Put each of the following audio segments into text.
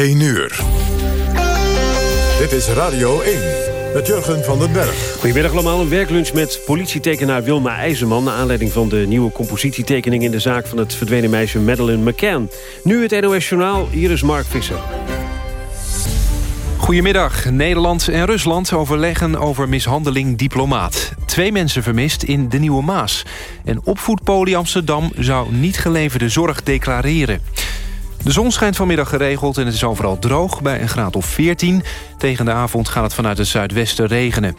1 uur. Dit is Radio 1 met Jurgen van den Berg. Goedemiddag allemaal. Een werklunch met politietekenaar Wilma IJzerman... naar aanleiding van de nieuwe compositietekening... in de zaak van het verdwenen meisje Madeleine McCann. Nu het NOS Journaal. Hier is Mark Visser. Goedemiddag. Nederland en Rusland overleggen over mishandeling diplomaat. Twee mensen vermist in de Nieuwe Maas. En opvoedpolie Amsterdam zou niet geleverde zorg declareren. De zon schijnt vanmiddag geregeld en het is overal droog bij een graad of 14. Tegen de avond gaat het vanuit het zuidwesten regenen.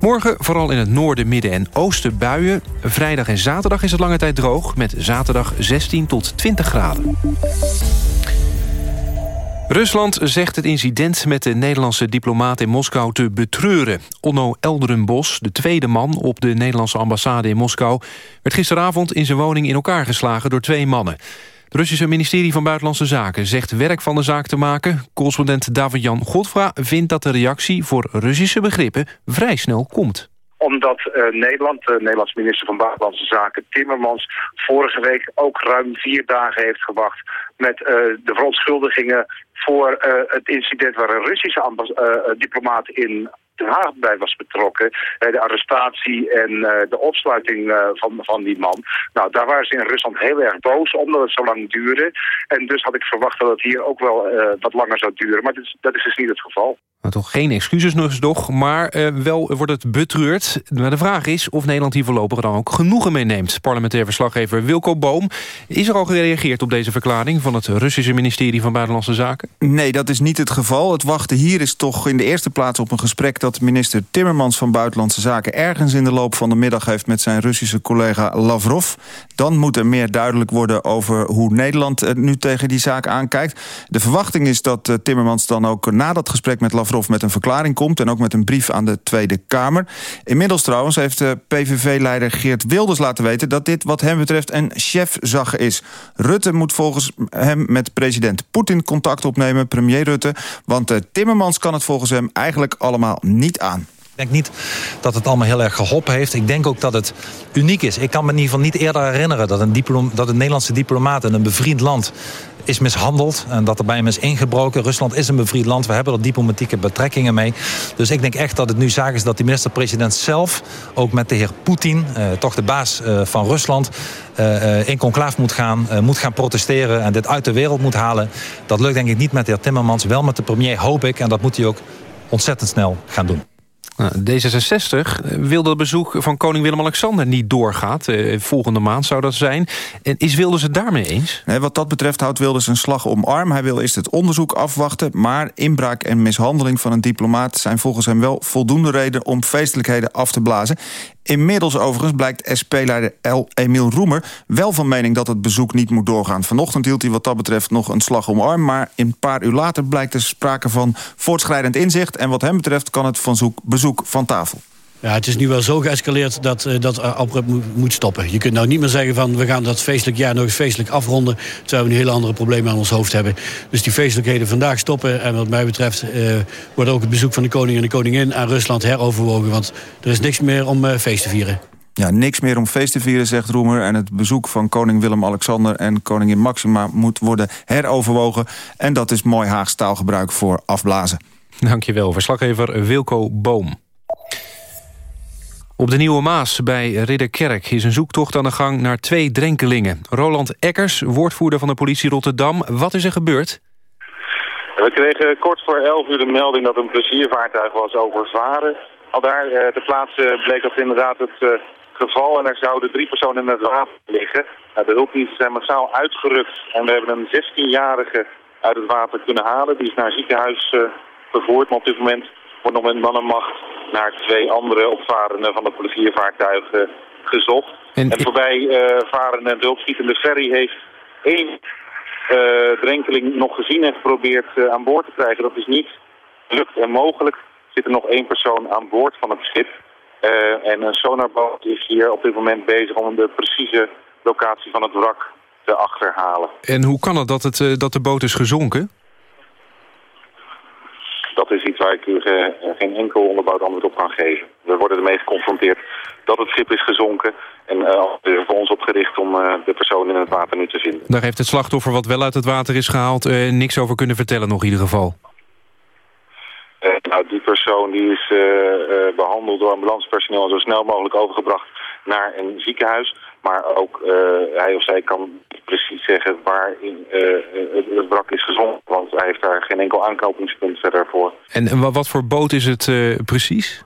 Morgen vooral in het noorden, midden en oosten buien. Vrijdag en zaterdag is het lange tijd droog... met zaterdag 16 tot 20 graden. Rusland zegt het incident met de Nederlandse diplomaat in Moskou te betreuren. Onno Elderenbos, de tweede man op de Nederlandse ambassade in Moskou... werd gisteravond in zijn woning in elkaar geslagen door twee mannen. Russische ministerie van Buitenlandse Zaken zegt werk van de zaak te maken. Correspondent David-Jan Godfra vindt dat de reactie voor Russische begrippen vrij snel komt omdat uh, Nederland, de Nederlandse minister van Buitenlandse Zaken Timmermans, vorige week ook ruim vier dagen heeft gewacht met uh, de verontschuldigingen voor uh, het incident waar een Russische diplomaat in Den Haag was betrokken. de arrestatie en de opsluiting van, van die man. Nou, daar waren ze in Rusland heel erg boos omdat het zo lang duurde. En dus had ik verwacht dat het hier ook wel wat langer zou duren. Maar dat is dus niet het geval. Nou, toch geen excuses nog, maar uh, wel wordt het betreurd. Maar de vraag is of Nederland hier voorlopig dan ook genoegen meeneemt. Parlementair verslaggever Wilco Boom. Is er al gereageerd op deze verklaring... van het Russische ministerie van Buitenlandse Zaken? Nee, dat is niet het geval. Het wachten hier is toch in de eerste plaats op een gesprek... dat minister Timmermans van Buitenlandse Zaken... ergens in de loop van de middag heeft met zijn Russische collega Lavrov. Dan moet er meer duidelijk worden over hoe Nederland nu tegen die zaak aankijkt. De verwachting is dat uh, Timmermans dan ook na dat gesprek met Lavrov Lavrov met een verklaring komt... en ook met een brief aan de Tweede Kamer. Inmiddels trouwens heeft de PVV-leider Geert Wilders laten weten... dat dit wat hem betreft een chefzag is. Rutte moet volgens hem met president Poetin contact opnemen, premier Rutte... want de Timmermans kan het volgens hem eigenlijk allemaal niet aan. Ik denk niet dat het allemaal heel erg geholpen heeft. Ik denk ook dat het uniek is. Ik kan me in ieder geval niet eerder herinneren... dat een, dat een Nederlandse diplomaat in een bevriend land is mishandeld en dat er bij hem is ingebroken. Rusland is een bevriend land, we hebben er diplomatieke betrekkingen mee. Dus ik denk echt dat het nu zaak is dat de minister-president zelf... ook met de heer Poetin, eh, toch de baas eh, van Rusland... Uh, in conclaaf moet gaan, moet gaan protesteren... en dit uit de wereld moet halen. Dat lukt denk ik niet met de heer Timmermans, wel met de premier, hoop ik. En dat moet hij ook ontzettend snel gaan doen. Nou, D66 wil dat bezoek van koning Willem-Alexander niet doorgaat. Eh, volgende maand zou dat zijn. En is Wilders het daarmee eens? Wat dat betreft houdt Wilders een slag om arm. Hij wil eerst het onderzoek afwachten. Maar inbraak en mishandeling van een diplomaat... zijn volgens hem wel voldoende reden om feestelijkheden af te blazen. Inmiddels overigens blijkt SP-leider El Emiel Roemer... wel van mening dat het bezoek niet moet doorgaan. Vanochtend hield hij wat dat betreft nog een slag om arm... maar een paar uur later blijkt er sprake van voortschrijdend inzicht... en wat hem betreft kan het bezoek van tafel. Ja, het is nu wel zo geëscaleerd dat uh, dat abrupt moet, moet, stoppen. Je kunt nou niet meer zeggen van we gaan dat feestelijk jaar nog eens feestelijk afronden... terwijl we een hele andere problemen aan ons hoofd hebben. Dus die feestelijkheden vandaag stoppen. En wat mij betreft uh, wordt ook het bezoek van de koning en de koningin aan Rusland heroverwogen. Want er is niks meer om uh, feest te vieren. Ja, niks meer om feest te vieren, zegt Roemer. En het bezoek van koning Willem-Alexander en koningin Maxima... moet worden heroverwogen. En dat is mooi Haags taalgebruik voor afblazen. Dankjewel, verslaggever Wilco Boom. Op de Nieuwe Maas bij Ridderkerk is een zoektocht aan de gang naar twee drenkelingen. Roland Eckers, woordvoerder van de politie Rotterdam. Wat is er gebeurd? We kregen kort voor 11 uur de melding dat een pleziervaartuig was overvaren. Al daar uh, ter plaatse bleek dat inderdaad het uh, geval en er zouden drie personen in het water liggen. Uh, de hulpdiensten zijn massaal uitgerukt en we hebben een 16-jarige uit het water kunnen halen. Die is naar een ziekenhuis vervoerd, maar op dit moment wordt nog met mannenmacht naar twee andere opvarenden van het pleziervaartuig gezocht. En, en voorbij uh, varende en hulpschietende ferry heeft één uh, drenkeling nog gezien en geprobeerd uh, aan boord te krijgen. Dat is niet lukt en mogelijk. Zit er nog één persoon aan boord van het schip. en een sonarboot is hier op dit moment bezig om de precieze locatie van het wrak te achterhalen. En hoe kan het dat, het, dat de boot is gezonken? Dat is iets waar ik u geen enkel onderbouwd antwoord op kan geven. We worden ermee geconfronteerd dat het schip is gezonken. En er voor ons opgericht om uh, de persoon in het water nu te vinden. Daar heeft het slachtoffer wat wel uit het water is gehaald... Niks over kunnen vertellen nog in ieder geval. nou, die persoon die is behandeld door ambulancepersoneel... en zo snel mogelijk overgebracht naar een ziekenhuis. Maar ook hij of zij kan precies zeggen waar in, het, het wrak is gezonken. Want hij heeft daar geen enkel aanknopingspunt verder voor. En wat voor boot is het precies?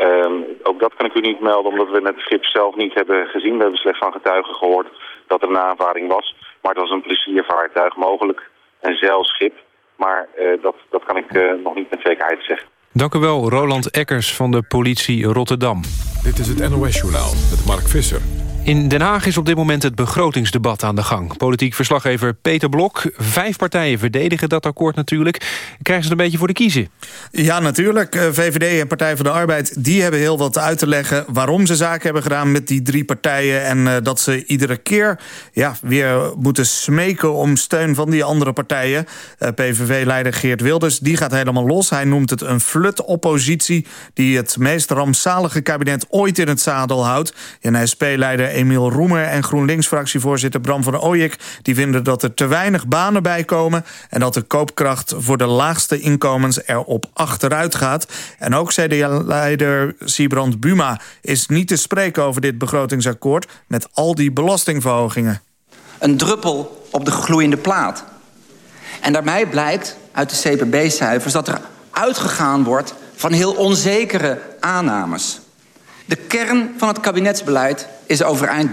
Um, ook dat kan ik u niet melden, omdat we het schip zelf niet hebben gezien. We hebben slechts van getuigen gehoord dat er een aanvaring was. Maar het was een pleziervaartuig, mogelijk een zeilschip. Maar uh, dat, dat kan ik uh, nog niet met zekerheid zeggen. Dank u wel, Roland Eckers van de politie Rotterdam. Dit is het NOS Journaal met Mark Visser. In Den Haag is op dit moment het begrotingsdebat aan de gang. Politiek verslaggever Peter Blok. Vijf partijen verdedigen dat akkoord natuurlijk. Krijgen ze het een beetje voor de kiezen? Ja, natuurlijk. Eh, VVD en Partij voor de Arbeid die hebben heel wat uit te leggen... waarom ze zaken hebben gedaan met die drie partijen... en uh, dat ze iedere keer ja, weer moeten smeken om steun van die andere partijen. Eh, PVV-leider Geert Wilders die gaat helemaal los. Hij noemt het een flut-oppositie... die het meest rampzalige kabinet ooit in het zadel houdt. En SP-leider Emiel Roemer en GroenLinks-fractievoorzitter Bram van Ooyek... die vinden dat er te weinig banen bij komen... en dat de koopkracht voor de laagste inkomens erop achteruit gaat. En ook CDA-leider Siebrand Buma is niet te spreken over dit begrotingsakkoord... met al die belastingverhogingen. Een druppel op de gloeiende plaat. En daarbij blijkt uit de CPB-cijfers dat er uitgegaan wordt van heel onzekere aannames. De kern van het kabinetsbeleid is overeind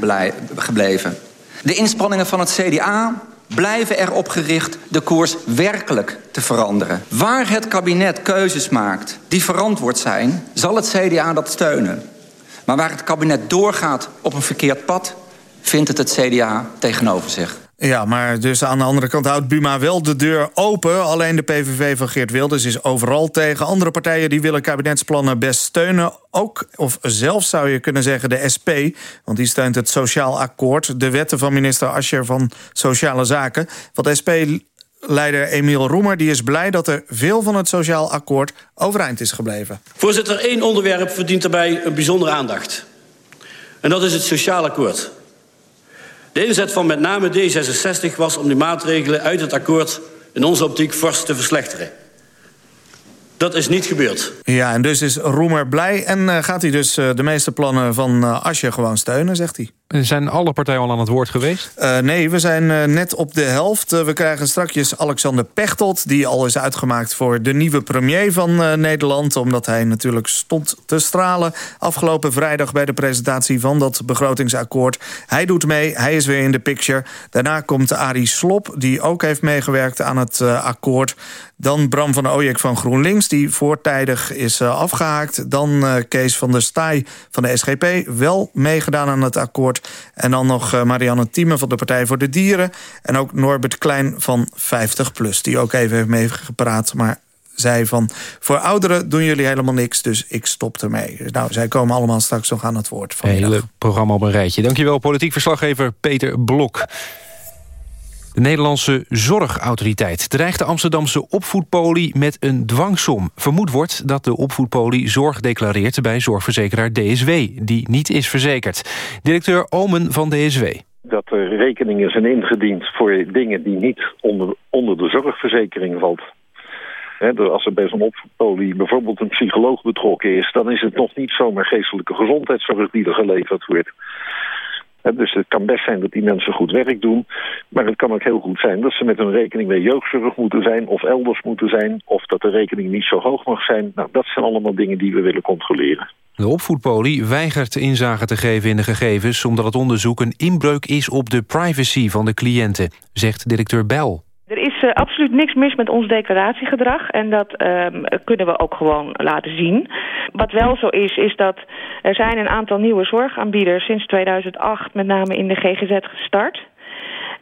gebleven. De inspanningen van het CDA blijven erop gericht de koers werkelijk te veranderen. Waar het kabinet keuzes maakt die verantwoord zijn... zal het CDA dat steunen. Maar waar het kabinet doorgaat op een verkeerd pad... vindt het het CDA tegenover zich. Ja, maar dus aan de andere kant houdt Buma wel de deur open. Alleen de PVV van Geert Wilders is overal tegen. Andere partijen die willen kabinetsplannen best steunen. Ook, of zelfs zou je kunnen zeggen, de SP. Want die steunt het Sociaal Akkoord. De wetten van minister Ascher van Sociale Zaken. Want SP-leider Emiel Roemer die is blij dat er veel van het Sociaal Akkoord overeind is gebleven. Voorzitter, één onderwerp verdient daarbij een bijzondere aandacht. En dat is het Sociaal Akkoord. De inzet van met name D66 was om die maatregelen uit het akkoord in onze optiek fors te verslechteren. Dat is niet gebeurd. Ja, en dus is Roemer blij en uh, gaat hij dus uh, de meeste plannen van uh, Asje gewoon steunen, zegt hij. Zijn alle partijen al aan het woord geweest? Uh, nee, we zijn uh, net op de helft. Uh, we krijgen straks Alexander Pechtold... die al is uitgemaakt voor de nieuwe premier van Nederland... omdat hij natuurlijk stond te stralen... afgelopen vrijdag bij de presentatie van dat begrotingsakkoord. Hij doet mee, hij is weer in de picture. Daarna komt Arie Slop, die ook heeft meegewerkt aan het akkoord. Dan Bram van Ooyek van GroenLinks, die voortijdig is afgehaakt. Dan Kees van der Staaij van de SGP, wel meegedaan aan het akkoord. En dan nog eh, Marianne Thieme van de Partij voor de Dieren. En ook Norbert Klein van 50PLUS, die ook even heeft meegepraat... maar zei van, voor ouderen doen jullie helemaal niks, dus ik stop ermee. Nou, zij komen allemaal straks nog aan het woord. Hele programma op een rijtje. Dankjewel, politiek verslaggever Peter Blok. De Nederlandse Zorgautoriteit dreigt de Amsterdamse opvoedpolie met een dwangsom. Vermoed wordt dat de opvoedpolie zorg declareert bij zorgverzekeraar DSW, die niet is verzekerd. Directeur Omen van DSW dat er rekeningen zijn ingediend voor dingen die niet onder, onder de zorgverzekering valt. als er bij zo'n opvoedpolie bijvoorbeeld een psycholoog betrokken is... dan is het nog niet zomaar geestelijke gezondheidszorg die er geleverd wordt. Dus het kan best zijn dat die mensen goed werk doen. Maar het kan ook heel goed zijn dat ze met hun rekening bij jeugdzorg moeten zijn... of elders moeten zijn, of dat de rekening niet zo hoog mag zijn. Nou, dat zijn allemaal dingen die we willen controleren. De opvoedpolie weigert inzage te geven in de gegevens... omdat het onderzoek een inbreuk is op de privacy van de cliënten, zegt directeur Bel. Is uh, absoluut niks mis met ons declaratiegedrag en dat um, kunnen we ook gewoon laten zien. Wat wel zo is, is dat er zijn een aantal nieuwe zorgaanbieders sinds 2008 met name in de GGZ gestart.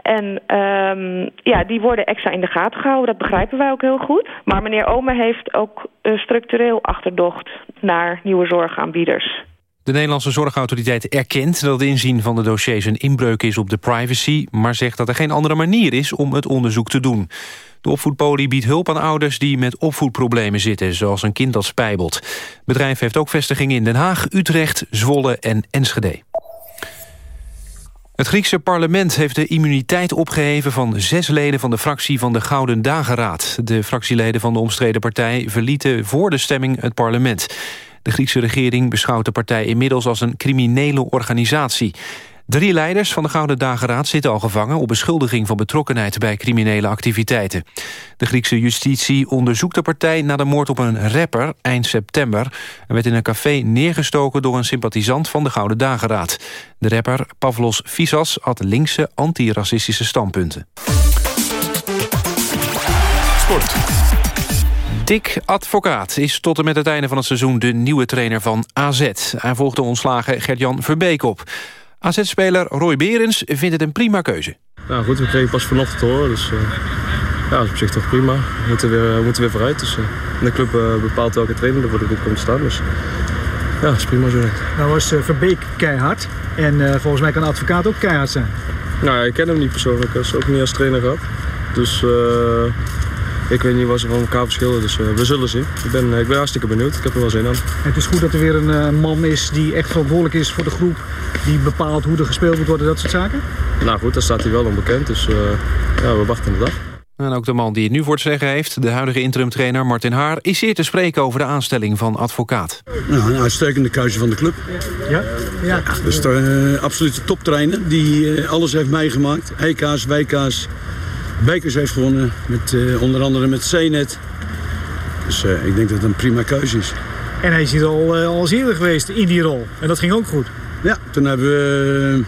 En um, ja, die worden extra in de gaten gehouden, dat begrijpen wij ook heel goed. Maar meneer Omer heeft ook uh, structureel achterdocht naar nieuwe zorgaanbieders. De Nederlandse Zorgautoriteit erkent dat het inzien van de dossiers een inbreuk is op de privacy... maar zegt dat er geen andere manier is om het onderzoek te doen. De opvoedpolie biedt hulp aan ouders die met opvoedproblemen zitten... zoals een kind dat spijbelt. Het bedrijf heeft ook vestigingen in Den Haag, Utrecht, Zwolle en Enschede. Het Griekse parlement heeft de immuniteit opgeheven... van zes leden van de fractie van de Gouden Dageraad. De fractieleden van de omstreden partij verlieten voor de stemming het parlement. De Griekse regering beschouwt de partij inmiddels als een criminele organisatie. Drie leiders van de Gouden Dageraad zitten al gevangen... op beschuldiging van betrokkenheid bij criminele activiteiten. De Griekse justitie onderzoekt de partij na de moord op een rapper eind september. Hij werd in een café neergestoken door een sympathisant van de Gouden Dageraad. De rapper Pavlos Fisas had linkse antiracistische standpunten. Sport. Dick Advocaat is tot en met het einde van het seizoen de nieuwe trainer van AZ. Hij volgt de ontslagen Gert-Jan Verbeek op. AZ-speler Roy Berens vindt het een prima keuze. Nou goed, we kregen pas vanochtend te horen, dus uh, ja, dat is op zich toch prima. We moeten weer, we moeten weer vooruit, dus uh, de club uh, bepaalt welke trainer er voor de club komt staan. Dus ja, dat is prima zo. Nou was Verbeek keihard en volgens mij kan de advocaat ook keihard zijn. Nou, ik ken hem niet persoonlijk, hij is ook niet als trainer gehad. Dus ik weet niet wat ze van elkaar verschillen, dus uh, we zullen zien. Ik ben, ik ben hartstikke benieuwd, ik heb er wel zin aan. Het is goed dat er weer een uh, man is die echt verantwoordelijk is voor de groep. Die bepaalt hoe er gespeeld moet worden, dat soort zaken? Nou goed, daar staat hij wel onbekend, dus uh, ja, we wachten de dag. En ook de man die het nu voor het zeggen heeft, de huidige interimtrainer Martin Haar... is zeer te spreken over de aanstelling van advocaat. Nou, een uitstekende keuze van de club. Ja? Ja. Dus de absolute toptrainer die alles heeft meegemaakt. EK's, WK's, Bekers heeft gewonnen, met, uh, onder andere met CNET. Dus uh, ik denk dat het een prima keuze is. En hij is hier al, uh, al eens eerder geweest in die rol. En dat ging ook goed. Ja, toen hebben we...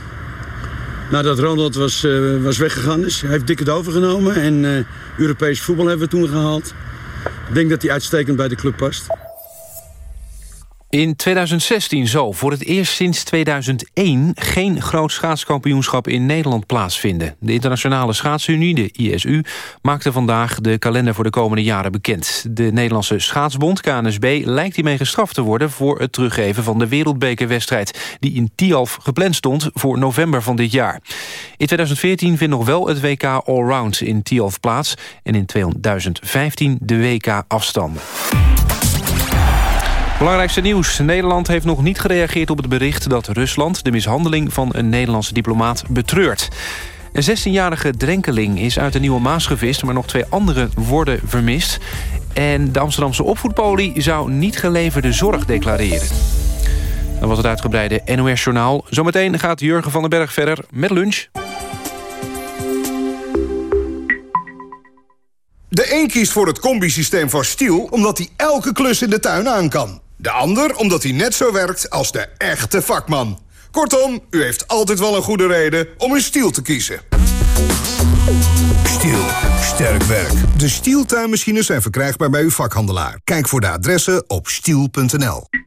nadat Ronald was, was weggegaan is, hij heeft Dick het overgenomen. En Europees voetbal hebben we toen gehaald. Ik denk dat hij uitstekend bij de club past. In 2016 zal voor het eerst sinds 2001 geen groot schaatskampioenschap in Nederland plaatsvinden. De Internationale Schaatsunie, de ISU, maakte vandaag de kalender voor de komende jaren bekend. De Nederlandse Schaatsbond, KNSB, lijkt hiermee gestraft te worden voor het teruggeven van de wereldbekerwedstrijd die in Tialf gepland stond voor november van dit jaar. In 2014 vindt nog wel het WK Allround in Tialf plaats en in 2015 de WK afstanden. Belangrijkste nieuws. Nederland heeft nog niet gereageerd op het bericht... dat Rusland de mishandeling van een Nederlandse diplomaat betreurt. Een 16-jarige drenkeling is uit de Nieuwe Maas gevist... maar nog twee anderen worden vermist. En de Amsterdamse opvoedpolie zou niet geleverde zorg declareren. Dat was het uitgebreide NOS-journaal. Zometeen gaat Jurgen van den Berg verder met lunch. De een kiest voor het combi-systeem van Stiel... omdat hij elke klus in de tuin aan kan. De ander omdat hij net zo werkt als de echte vakman. Kortom, u heeft altijd wel een goede reden om een Stiel te kiezen. Stiel. Sterk werk. De Stiel tuinmachines zijn verkrijgbaar bij uw vakhandelaar. Kijk voor de adressen op stiel.nl.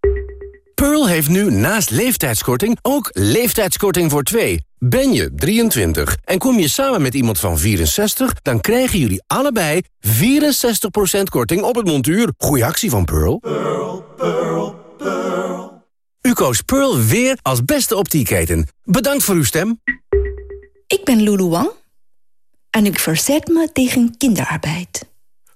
Pearl heeft nu naast leeftijdskorting ook leeftijdskorting voor twee. Ben je 23 en kom je samen met iemand van 64... dan krijgen jullie allebei 64% korting op het montuur. Goeie actie van Pearl. Pearl, Pearl, Pearl. U koos Pearl weer als beste optieketen. Bedankt voor uw stem. Ik ben Lulu Wang en ik verzet me tegen kinderarbeid.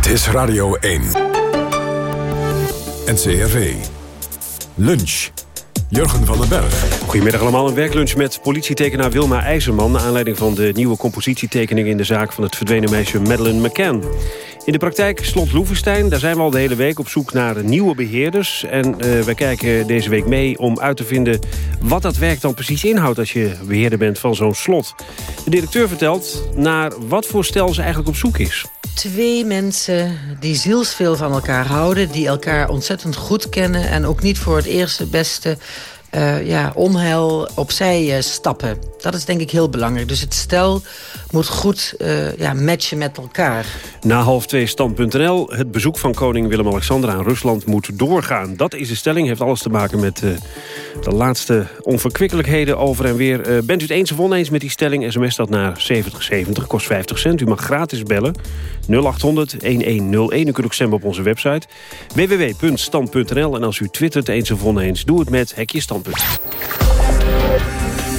Dit is Radio 1. NCRV. Lunch. Jurgen van den Berg. Goedemiddag allemaal. Een werklunch met politietekenaar Wilma IJzerman... naar aanleiding van de nieuwe compositietekening in de zaak... van het verdwenen meisje Madeleine McCann. In de praktijk Slot Loevestein, daar zijn we al de hele week op zoek naar nieuwe beheerders. En uh, wij kijken deze week mee om uit te vinden wat dat werk dan precies inhoudt... als je beheerder bent van zo'n slot. De directeur vertelt naar wat voor stel ze eigenlijk op zoek is. Twee mensen die zielsveel van elkaar houden... die elkaar ontzettend goed kennen... en ook niet voor het eerste beste uh, ja, onheil opzij uh, stappen. Dat is denk ik heel belangrijk. Dus het stel moet goed uh, ja, matchen met elkaar. Na half twee stand.nl. Het bezoek van koning Willem-Alexander aan Rusland moet doorgaan. Dat is de stelling. Heeft alles te maken met de laatste onverkwikkelijkheden over en weer. bent u het eens of oneens met die stelling? SMS dat naar 7070, kost 50 cent. U mag gratis bellen. 0800-1101. U kunt ook stemmen op onze website. www.stand.nl. En als u twittert eens of oneens, doe het met Hekje Standpunt.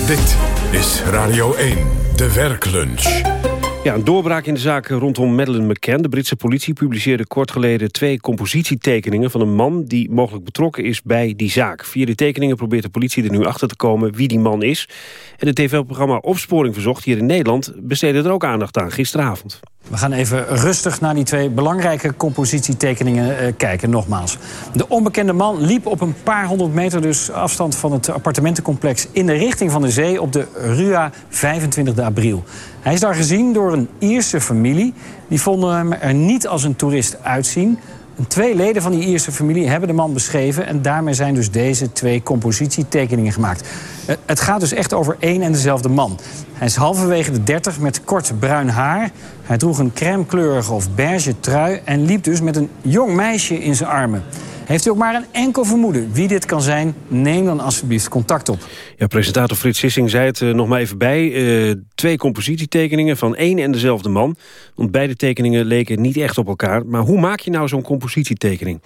Dit is Radio 1, de werklunch. Ja, een doorbraak in de zaak rondom Madeleine McCann. De Britse politie publiceerde kort geleden twee compositietekeningen... van een man die mogelijk betrokken is bij die zaak. Via die tekeningen probeert de politie er nu achter te komen wie die man is. En het tv-programma Opsporing Verzocht hier in Nederland... besteedde er ook aandacht aan gisteravond. We gaan even rustig naar die twee belangrijke compositietekeningen uh, kijken, nogmaals. De onbekende man liep op een paar honderd meter dus afstand van het appartementencomplex... in de richting van de zee op de Rua 25 april. Hij is daar gezien door een Ierse familie. Die vonden hem er niet als een toerist uitzien. Twee leden van die Ierse familie hebben de man beschreven... en daarmee zijn dus deze twee compositietekeningen gemaakt. Eh, het gaat dus echt over één en dezelfde man. Hij is halverwege de dertig met kort bruin haar. Hij droeg een crèmekleurige of beige trui... en liep dus met een jong meisje in zijn armen. Heeft u ook maar een enkel vermoeden wie dit kan zijn? Neem dan alsjeblieft contact op. Ja, presentator Frits Sissing zei het uh, nog maar even bij. Uh, twee compositietekeningen van één en dezelfde man. Want beide tekeningen leken niet echt op elkaar. Maar hoe maak je nou zo'n compositietekening?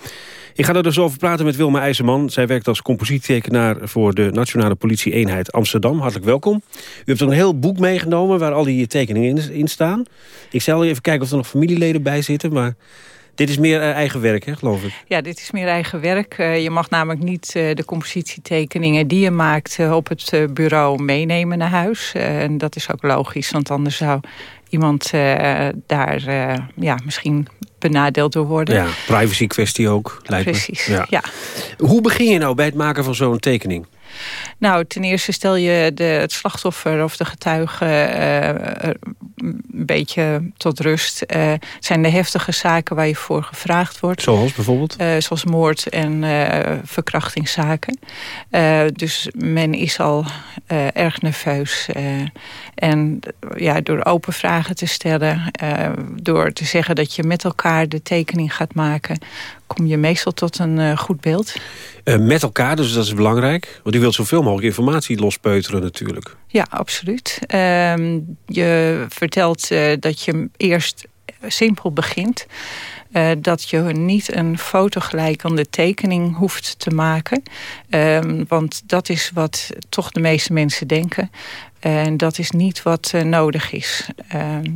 Ik ga er dus over praten met Wilma IJzerman. Zij werkt als compositietekenaar voor de Nationale Politie-eenheid Amsterdam. Hartelijk welkom. U hebt een heel boek meegenomen waar al die tekeningen in, in staan. Ik zal even kijken of er nog familieleden bij zitten, maar... Dit is meer eh, eigen werk, hè, geloof ik? Ja, dit is meer eigen werk. Uh, je mag namelijk niet uh, de compositietekeningen die je maakt op het bureau meenemen naar huis. en dat is ook logisch, want anders zou iemand daar ja, misschien benadeeld door worden. Ja, privacy kwestie ook, lijkt Precies, me. ja. ja. Hoe begin je nou bij het maken van zo'n tekening? Nou, ten eerste stel je de, het slachtoffer of de getuige uh, een beetje tot rust. Uh, het zijn de heftige zaken waar je voor gevraagd wordt. Zoals bijvoorbeeld? Uh, zoals moord en verkrachtingszaken. dus men is al erg nerveus. en ja, door open vragen te stellen, door te zeggen dat je met elkaar de tekening gaat maken, kom je meestal tot een goed beeld. Uh, met elkaar, dus dat is belangrijk. Want u wilt zoveel mogelijk informatie lospeuteren natuurlijk. Ja, absoluut. Uh, je vertelt uh, dat je eerst simpel begint. Uh, dat je niet een fotogelijkende tekening hoeft te maken. Uh, want dat is wat toch de meeste mensen denken. En dat is niet wat uh, nodig is.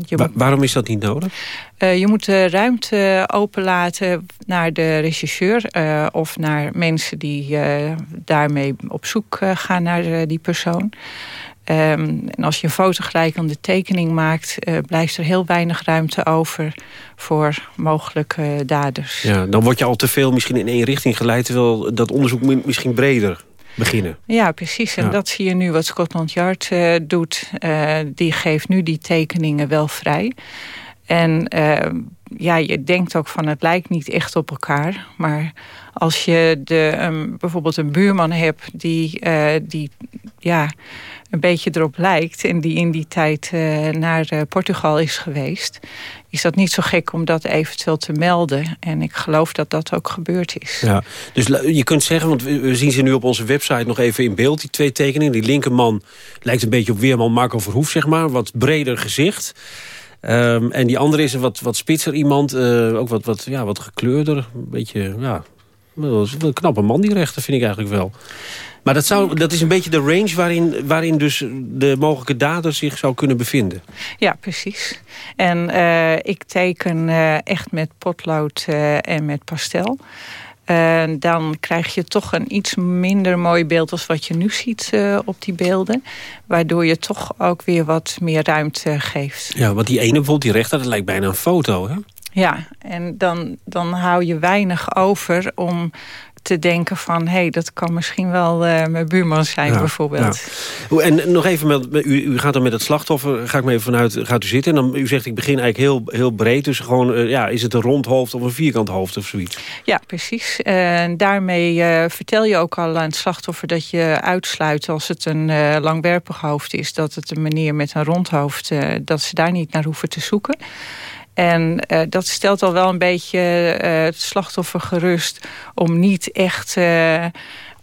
Je Wa waarom is dat niet nodig? je moet de ruimte openlaten naar de regisseur... of naar mensen die daarmee op zoek gaan naar die persoon. Um, en als je een fotogelijkende tekening maakt... Uh, blijft er heel weinig ruimte over voor mogelijke daders. Ja, dan word je al te veel misschien in één richting geleid... terwijl dat onderzoek misschien breder beginnen. Ja, precies. En ja. dat zie je nu wat Scotland Yard uh, doet. Uh, die geeft nu die tekeningen wel vrij. En ja, je denkt ook van het lijkt niet echt op elkaar. Maar als je de, um, bijvoorbeeld een buurman hebt die, die ja een beetje erop lijkt... en die in die tijd uh, naar uh, Portugal is geweest... is dat niet zo gek om dat eventueel te melden. En ik geloof dat dat ook gebeurd is. Ja, dus je kunt zeggen, want we zien ze nu op onze website nog even in beeld... die twee tekeningen. Die linkerman lijkt een beetje op Weerman Marco Verhoef, zeg maar. Wat breder gezicht. Um, en die andere is een wat, wat spitser iemand. Uh, ook wat, wat, ja, wat gekleurder. Een beetje, ja... Een knappe man, die rechter, vind ik eigenlijk wel. Maar dat, zou, dat is een beetje de range waarin, waarin dus de mogelijke dader zich zou kunnen bevinden. Ja, precies. En uh, ik teken uh, echt met potlood en met pastel. Uh, dan krijg je toch een iets minder mooi beeld als wat je nu ziet uh, op die beelden. Waardoor je toch ook weer wat meer ruimte geeft. Ja, want die ene bijvoorbeeld, die rechter, dat lijkt bijna een foto, hè? Ja, en dan, dan hou je weinig over om te denken van... hé, hey, dat kan misschien wel uh, mijn buurman zijn ja, bijvoorbeeld. Ja. En nog even, met, u, u gaat dan met het slachtoffer, ga ik me even vanuit, gaat u zitten... en dan, u zegt, ik begin eigenlijk heel, heel breed, dus gewoon, uh, ja, is het een rond hoofd of een vierkant hoofd of zoiets? Ja, precies. Uh, daarmee vertel je ook al aan het slachtoffer dat je uitsluit... als het een langwerpig hoofd is, dat het een meneer met een rond hoofd... dat ze daar niet naar hoeven te zoeken. En uh, dat stelt al wel een beetje uh, het slachtoffer gerust... om niet echt uh,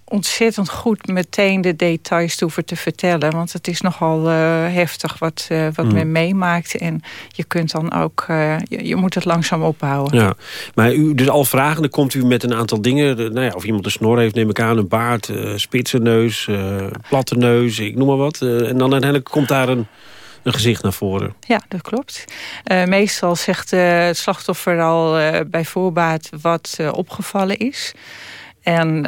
ontzettend goed meteen de details te hoeven te vertellen. Want het is nogal heftig wat, wat mm. men meemaakt. En je kunt dan ook... Je, je, moet het langzaam opbouwen. Ja, maar u dus al vragen, dan komt u met een aantal dingen. Nou ja, of iemand een snor heeft, neem ik aan, een baard, spitse neus, platte neus, ik noem maar wat. en dan uiteindelijk komt daar een een gezicht naar voren. Ja, dat klopt. Uh, meestal zegt uh, het slachtoffer al uh, bij voorbaat wat opgevallen is. En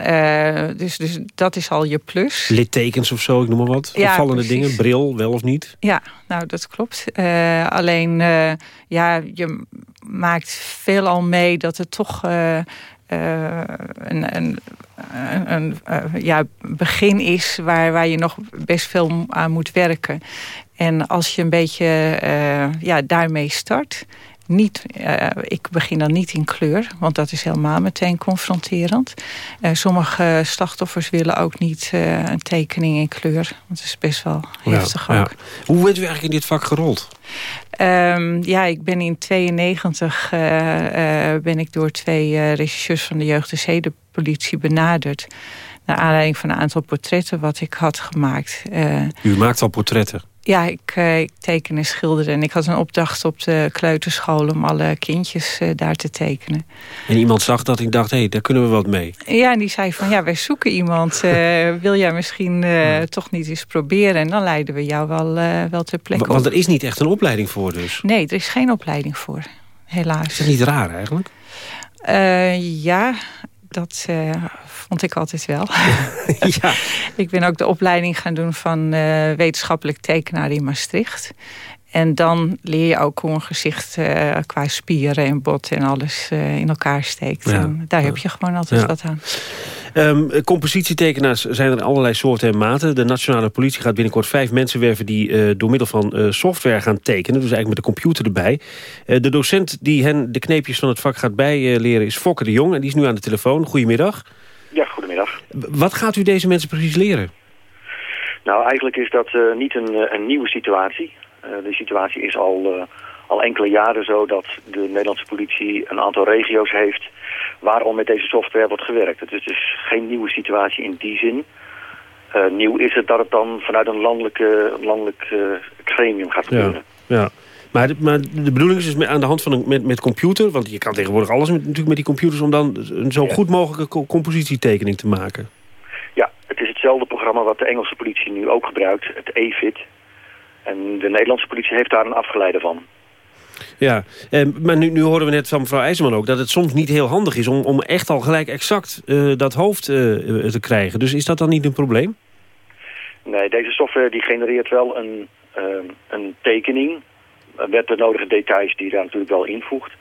dus, dus dat is al je plus. Littekens of zo, ik noem maar wat. Ja, Opvallende dingen, bril, wel of niet? Ja, nou dat klopt. alleen, ja, je maakt veelal mee dat het toch... Uh, een, een, een, een uh, ja, begin is waar, waar je nog best veel aan moet werken. En als je een beetje uh, ja, daarmee start... Niet, uh, ik begin dan niet in kleur, want dat is helemaal meteen confronterend. Uh, sommige slachtoffers willen ook niet een tekening in kleur. Want dat is best wel heftig ja, ook. Ja. Hoe bent u eigenlijk in dit vak gerold? Um, ja, ik ben in 92 ben ik door twee regisseurs van de jeugd- en zedenpolitie benaderd. Naar aanleiding van een aantal portretten wat ik had gemaakt. U maakt al portretten? Ja, ik, uh, ik teken en schilder. En ik had een opdracht op de kleuterschool om alle kindjes uh, daar te tekenen. En iemand zag dat en dacht, hé, hey, daar kunnen we wat mee. Ja, en die zei van, ja, wij zoeken iemand. Uh, wil jij misschien ja. toch niet eens proberen? En dan leiden we jou wel, wel ter plekke Want er is niet echt een opleiding voor dus? Nee, er is geen opleiding voor, helaas. Is dat niet raar eigenlijk? ja, dat vond ik altijd wel. ja. ik ben ook de opleiding gaan doen van uh, wetenschappelijk tekenaar in Maastricht. En dan leer je ook hoe een gezicht uh, qua spieren en bot en alles in elkaar steekt. Ja. En daar heb je gewoon altijd wat aan. Um, compositietekenaars zijn er allerlei soorten en maten. De nationale politie gaat binnenkort vijf mensen werven... die uh, door middel van software gaan tekenen. Dus eigenlijk met de computer erbij. de docent die hen de kneepjes van het vak gaat bijleren is Fokke de Jong. En die is nu aan de telefoon. Goedemiddag. Ja, goedemiddag. Wat gaat u deze mensen precies leren? Nou, eigenlijk is dat niet een, eh, een, nieuwe situatie. De situatie is al, al enkele jaren zo dat de Nederlandse politie een aantal regio's heeft waar al met deze software wordt gewerkt. Het is dus geen nieuwe situatie in die zin. nieuw is het dat het dan vanuit een landelijke, landelijk gremium gaat gebeuren. Ja, ja. Maar de, maar de bedoeling is dus aan de hand van een, met, met computer... want je kan tegenwoordig alles met, natuurlijk met die computers... om dan een zo goed mogelijke compositietekening te maken. Ja, het is hetzelfde programma wat de Engelse politie nu ook gebruikt, het EFIT. En de Nederlandse politie heeft daar een afgeleide van. Ja, eh, maar nu, nu horen we net van mevrouw IJzerman ook... dat het soms niet heel handig is om, om echt al gelijk exact uh, dat hoofd uh, te krijgen. Dus is dat dan niet een probleem? Nee, deze software die genereert wel een, uh, een tekening met de nodige details die daar natuurlijk wel invoegt.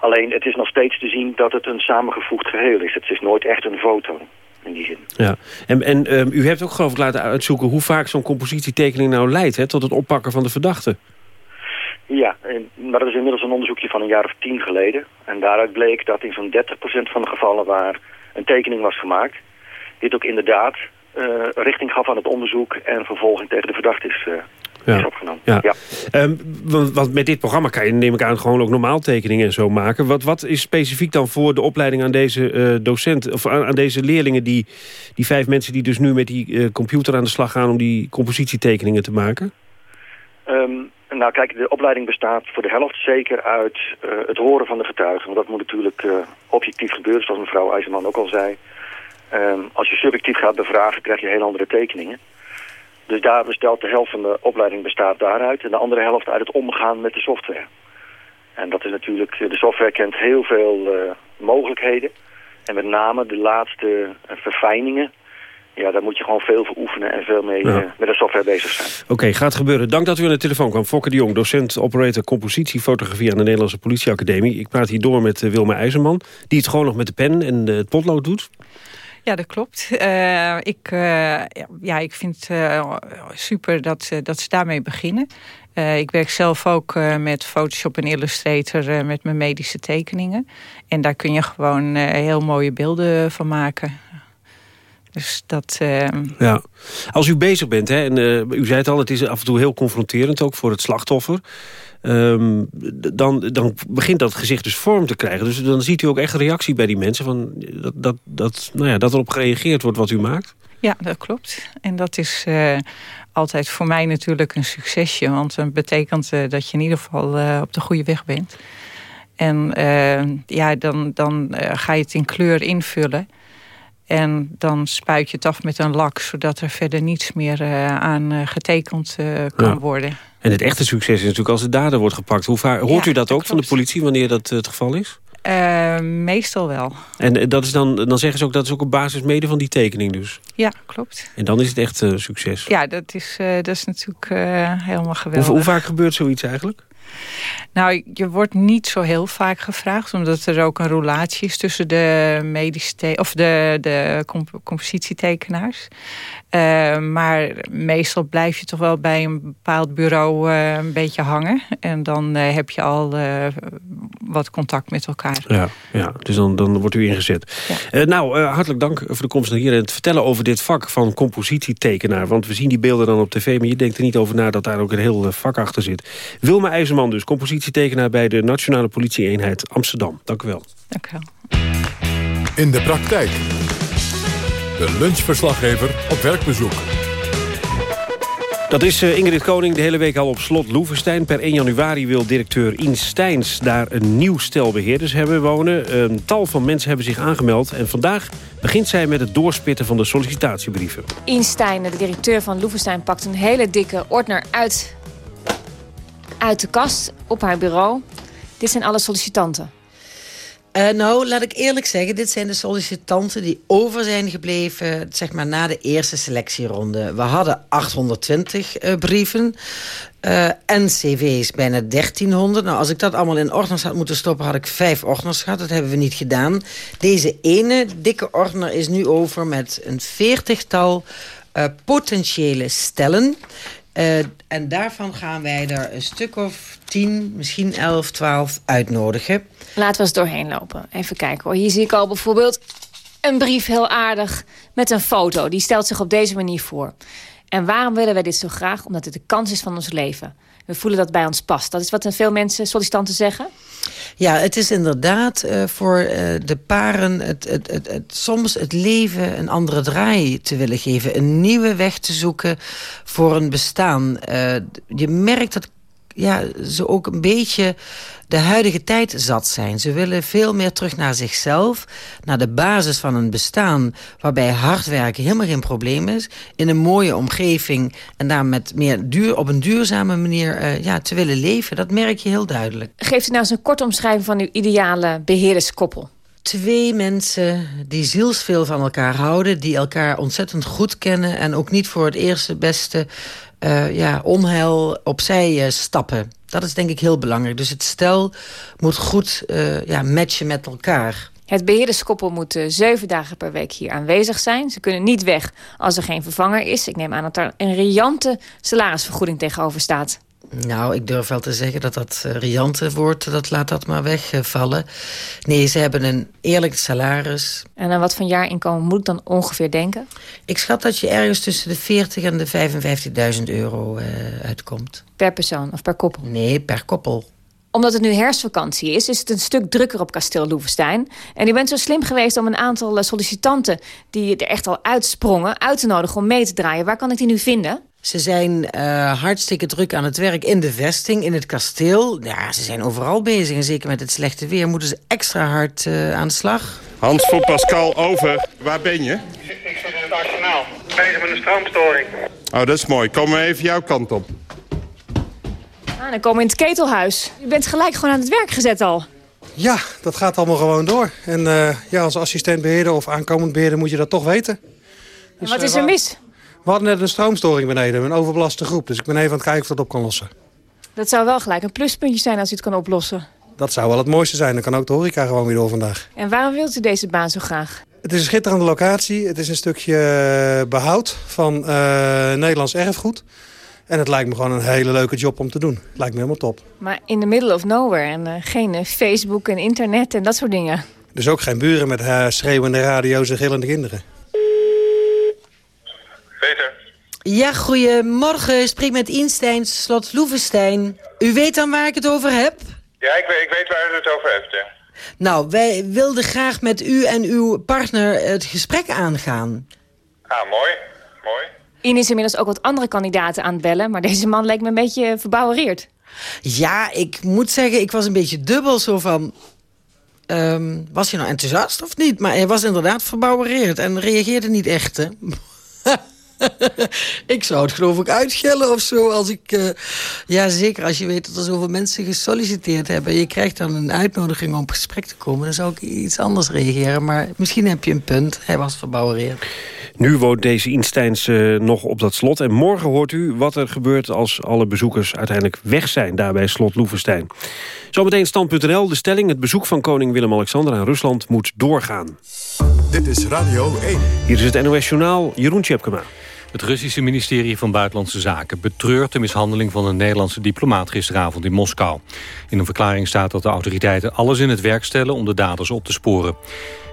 Alleen het is nog steeds te zien dat het een samengevoegd geheel is. Het is nooit echt een foto in die zin. Ja, en, en um, u hebt ook geloof ik laten uitzoeken hoe vaak zo'n compositietekening nou leidt hè, tot het oppakken van de verdachte. Ja, maar dat is inmiddels een onderzoekje van een jaar of tien geleden. En daaruit bleek dat in zo'n 30% van de gevallen waar een tekening was gemaakt... dit ook inderdaad uh, richting gaf aan het onderzoek en vervolging tegen de verdachte is, uh, ja. Ja. ja. Um, want, want, met dit programma kan je, neem ik aan, gewoon ook normaal tekeningen en zo maken. Wat, wat is specifiek dan voor de opleiding aan deze uh, docent, of aan, aan, deze leerlingen, die, die vijf mensen die dus nu met die computer aan de slag gaan om die compositietekeningen te maken? Um, nou kijk, de opleiding bestaat voor de helft zeker uit uh, het horen van de getuigen. Want dat moet natuurlijk objectief gebeuren, zoals mevrouw IJzerman ook al zei. Um, als je subjectief gaat bevragen, krijg je heel andere tekeningen. Dus daar bestelt de helft van de opleiding bestaat daaruit. En de andere helft uit het omgaan met de software. En dat is natuurlijk, de software kent heel veel mogelijkheden. En met name de laatste verfijningen ja, daar moet je gewoon veel voor oefenen en veel mee Ja. eh, met de software bezig zijn. Oké, gaat gebeuren. Dank dat u aan de telefoon kwam. Fokke de Jong, docent operator compositiefotografie aan de Nederlandse Politieacademie. Ik praat hier door met uh, Wilma IJzerman, die het gewoon nog met de pen en uh, het potlood doet. Ja, dat klopt. Uh, ik, uh, ja, ik vind het uh, super dat, dat ze daarmee beginnen. ik werk zelf ook met Photoshop en Illustrator met mijn medische tekeningen. En daar kun je gewoon heel mooie beelden van maken. Dus dat... Uh... Ja. Als u bezig bent, hè, en uh, u zei het al, het is af en toe heel confronterend ook voor het slachtoffer. Um, dan, dan begint dat gezicht dus vorm te krijgen. Dus dan ziet u ook echt reactie bij die mensen... Van dat, dat, dat, nou ja, dat erop gereageerd wordt wat u maakt. Ja, dat klopt. En dat is uh, altijd voor mij natuurlijk een succesje. Want dat betekent dat je in ieder geval op de goede weg bent. En ja, dan, dan ga je het in kleur invullen. En dan spuit je het af met een lak... zodat er verder niets meer uh, aan uh, getekend uh, kan ja. worden. En het echte succes is natuurlijk als de dader wordt gepakt. Hoe vaak, hoort ja, u dat ook van de politie wanneer dat het geval is? meestal wel. En dat is dan, dan zeggen ze ook dat is ook op basis mede van die tekening dus? Ja, klopt. En dan is het echt succes? Ja, dat is, dat is natuurlijk helemaal geweldig. Hoe, hoe vaak gebeurt zoiets eigenlijk? Nou, je wordt niet zo heel vaak gevraagd... omdat er ook een roulatie is tussen de medische of de, de comp compositietekenaars. Uh, maar meestal blijf je toch wel bij een bepaald bureau uh, een beetje hangen. En dan uh, heb je al wat contact met elkaar. Ja, ja dus dan, dan wordt u ingezet. Ja. nou, hartelijk dank voor de komst naar hier... en het vertellen over dit vak van compositietekenaar. Want we zien die beelden dan op tv... maar je denkt er niet over na dat daar ook een heel vak achter zit. Wilma IJzerman dus, compositietekenaar... bij de Nationale Politie-eenheid Amsterdam. Dank u wel. Dank u wel. In de praktijk. De lunchverslaggever op werkbezoek. Dat is uh, Ingrid Koning de hele week al op slot Loevestein. Per 1 januari wil directeur Ian Steins daar een nieuw stel beheerders hebben wonen. Een tal van mensen hebben zich aangemeld. En vandaag begint zij met het doorspitten van de sollicitatiebrieven. Ian Stein, de directeur van Loevestein, pakt een hele dikke ordner uit, uit de kast op haar bureau. Dit zijn alle sollicitanten. Uh, nou, laat ik eerlijk zeggen, dit zijn de sollicitanten die over zijn gebleven, zeg maar, na de eerste selectieronde. We hadden 820 uh, brieven uh, en cv's bijna 1300. Nou, als ik dat allemaal in ordners had moeten stoppen, had ik vijf ordners gehad. Dat hebben we niet gedaan. Deze ene dikke ordner is nu over met een veertigtal potentiële stellen. Uh, en daarvan gaan wij er een stuk of 10, misschien 11, 12 uitnodigen. Laten we eens doorheen lopen. Even kijken hoor. Hier zie ik al bijvoorbeeld een brief heel aardig met een foto. Die stelt zich op deze manier voor. En waarom willen wij dit zo graag? Omdat het de kans is van ons leven. We voelen dat bij ons past. Dat is wat veel mensen, sollicitanten zeggen. Ja, het is inderdaad uh, voor uh, de paren het, het, het, soms het leven een andere draai te willen geven. Een nieuwe weg te zoeken voor een bestaan. Uh, je merkt dat ja, ze ook een beetje de huidige tijd zat zijn. Ze willen veel meer terug naar zichzelf, naar de basis van een bestaan... waarbij hard werken helemaal geen probleem is... in een mooie omgeving en daar met meer duur, op een duurzame manier uh, ja, te willen leven. Dat merk je heel duidelijk. Geeft u nou eens een korte omschrijving van uw ideale beheerderskoppel? Twee mensen die zielsveel van elkaar houden... die elkaar ontzettend goed kennen... en ook niet voor het eerste beste uh, ja, onheil opzij uh, stappen. Dat is denk ik heel belangrijk. Dus het stel moet goed uh, ja, matchen met elkaar. Het beheerderskoppel moet zeven dagen per week hier aanwezig zijn. Ze kunnen niet weg als er geen vervanger is. Ik neem aan dat er een riante salarisvergoeding tegenover staat. Nou, ik durf wel te zeggen dat dat uh, riante woord, dat laat dat maar wegvallen. Nee, ze hebben een eerlijk salaris. En aan wat van jaarinkomen moet ik dan ongeveer denken? Ik schat dat je ergens tussen de 40 en de 55.000 euro uh, uitkomt. Per persoon of per koppel? Nee, per koppel omdat het nu herfstvakantie is, is het een stuk drukker op kasteel Loevestein. En u bent zo slim geweest om een aantal sollicitanten... die er echt al uitsprongen, uit te nodigen om mee te draaien. Waar kan ik die nu vinden? Ze zijn uh, hartstikke druk aan het werk in de vesting, in het kasteel. Ja, ze zijn overal bezig. En zeker met het slechte weer moeten ze extra hard uh, aan de slag. Hans voor Pascal, over. Waar ben je? Ik zit in het arsenaal. Bezig met een stroomstoring. Oh, dat is mooi. Kom maar even jouw kant op. Ah, dan komen we in het ketelhuis. U bent gelijk gewoon aan het werk gezet al. Ja, dat gaat allemaal gewoon door. En uh, ja, als assistent-beheerder of aankomend beheerder moet je dat toch weten. Dus, wat is er mis? We hadden net een stroomstoring beneden, een overbelaste groep. Dus ik ben even aan het kijken of dat op kan lossen. Dat zou wel gelijk een pluspuntje zijn als u het kan oplossen. Dat zou wel het mooiste zijn. Dan kan ook de horeca gewoon weer door vandaag. En waarom wilt u deze baan zo graag? Het is een schitterende locatie. Het is een stukje eh, behoud van uh, Nederlands erfgoed. En het lijkt me gewoon een hele leuke job om te doen. Het lijkt me helemaal top. Maar in the middle of nowhere en uh, geen Facebook en internet en dat soort dingen. Dus ook geen buren met schreeuwende radio's en gillende kinderen. Peter. Ja, goedemorgen. Spreek met Instein, slot Loevestein. U weet dan waar ik het over heb? Ja, ik weet, ik weet waar u het over hebt, ja. Nou, wij wilden graag met u en uw partner het gesprek aangaan. Ah, mooi. Mooi. Ine is inmiddels ook wat andere kandidaten aan het bellen... maar deze man leek me een beetje verbouwereerd. Ja, ik moet zeggen, ik was een beetje dubbel zo van... Um, was hij nou enthousiast of niet? Maar hij was inderdaad verbouwereerd en reageerde niet echt, hè? ik zou het geloof ik uitschellen of zo. Als ik, uh, ja, zeker als je weet dat er zoveel mensen gesolliciteerd hebben. Je krijgt dan een uitnodiging om op gesprek te komen. Dan zou ik iets anders reageren. Maar misschien heb je een punt. Hij was verbouwereerd. Nu woont deze Insteins uh, nog op dat slot. En morgen hoort u wat er gebeurt als alle bezoekers uiteindelijk weg zijn... daar bij slot Loevestein. Zometeen stand.nl. De stelling, het bezoek van koning Willem-Alexander aan Rusland moet doorgaan. Dit is Radio 1. Hier is het NOS Journaal, Jeroen Tjepkema. Het Russische ministerie van Buitenlandse Zaken betreurt de mishandeling van een Nederlandse diplomaat gisteravond in Moskou. In een verklaring staat dat de autoriteiten alles in het werk stellen om de daders op te sporen.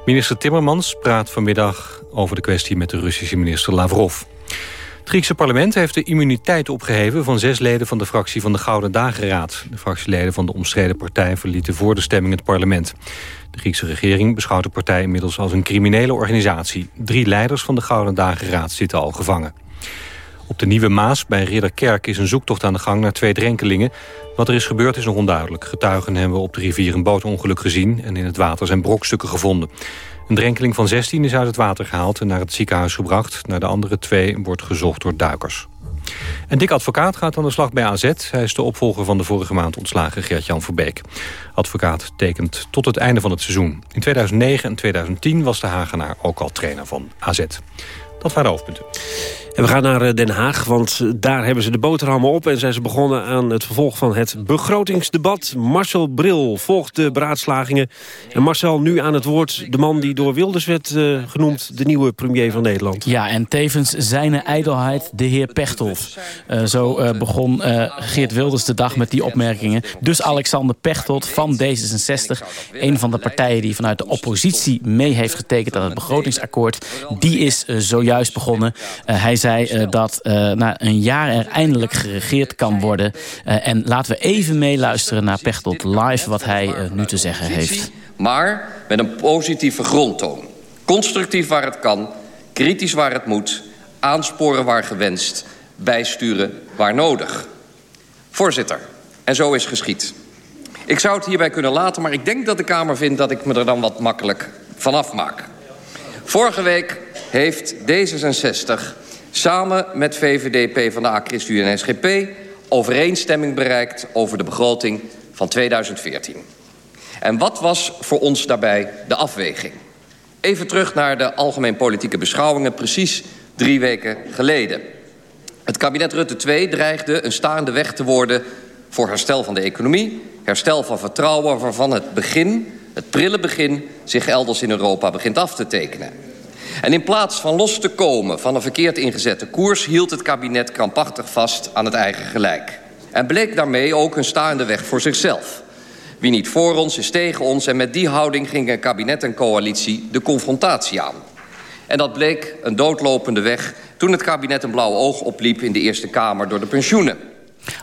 Minister Timmermans praat vanmiddag over de kwestie met de Russische minister Lavrov. Het Griekse parlement heeft de immuniteit opgeheven van zes leden van de fractie van de Gouden Dageraad. De fractieleden van de omstreden partij verlieten voor de stemming het parlement. De Griekse regering beschouwt de partij inmiddels als een criminele organisatie. Drie leiders van de Gouden Dageraad zitten al gevangen. Op de Nieuwe Maas bij Ridderkerk is een zoektocht aan de gang naar twee drenkelingen. Wat er is gebeurd is nog onduidelijk. Getuigen hebben op de rivier een bootongeluk gezien... en in het water zijn brokstukken gevonden. Een drenkeling van 16 is uit het water gehaald en naar het ziekenhuis gebracht. Naar de andere twee wordt gezocht door duikers. En Dick Advocaat gaat aan de slag bij AZ. Hij is de opvolger van de vorige maand ontslagen Gert-Jan Verbeek. Advocaat tekent tot het einde van het seizoen. In 2009 en 2010 was de Hagenaar ook al trainer van AZ. Dat waren de hoofdpunten. We gaan naar eh, Den Haag, want eh, daar hebben ze de boterhammen op... en zijn ze begonnen aan het vervolg van het begrotingsdebat. Marcel Bril volgt de beraadslagingen. En Marcel, nu aan het woord de man die door Wilders werd uh, genoemd... de nieuwe premier van Nederland. Ja, en tevens zijn ijdelheid, de heer Pechtold. Zo begon Geert Wilders de dag met die opmerkingen. Dus Alexander Pechtold van D66... een van de partijen die vanuit de oppositie mee heeft getekend... aan het begrotingsakkoord, die is zojuist begonnen. hij zei uh, dat uh, na een jaar er eindelijk geregeerd kan worden. Uh, en laten we even meeluisteren naar Pechtold live wat hij nu te zeggen heeft. Maar met een positieve grondtoon. Constructief waar het kan, kritisch waar het moet... aansporen waar gewenst, bijsturen waar nodig. Voorzitter, en zo is geschied. Ik zou het hierbij kunnen laten, maar ik denk dat de Kamer vindt... dat ik me er dan wat makkelijk vanaf maak. Vorige week heeft D66 samen met VVD, PvdA, ChristenUnie en SGP... overeenstemming bereikt over de begroting van 2014. En wat was voor ons daarbij de afweging? Even terug naar de algemeen politieke beschouwingen... precies drie weken geleden. Het kabinet Rutte 2 dreigde een staande weg te worden... voor herstel van de economie, herstel van vertrouwen... waarvan het begin, het prille begin, zich elders in Europa begint af te tekenen. En in plaats van los te komen van een verkeerd ingezette koers... hield het kabinet krampachtig vast aan het eigen gelijk. En bleek daarmee ook een staande weg voor zichzelf. Wie niet voor ons is tegen ons... en met die houding gingen kabinet en coalitie de confrontatie aan. En dat bleek een doodlopende weg toen het kabinet een blauw oog opliep... in de Eerste Kamer door de pensioenen.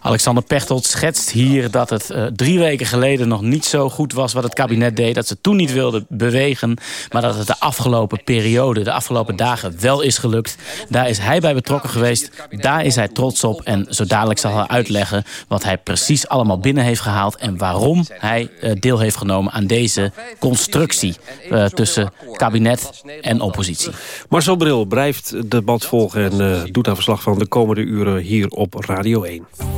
Alexander Pechtold schetst hier dat het uh, drie weken geleden nog niet zo goed was wat het kabinet deed. Dat ze toen niet wilden bewegen. Maar dat het de afgelopen periode, de afgelopen dagen wel is gelukt. Daar is hij bij betrokken geweest. Daar is hij trots op. En zo dadelijk zal hij uitleggen wat hij precies allemaal binnen heeft gehaald. En waarom hij uh, deel heeft genomen aan deze constructie uh, tussen kabinet en oppositie. Marcel Bril blijft het debat volgen en doet daar verslag van de komende uren hier op Radio 1.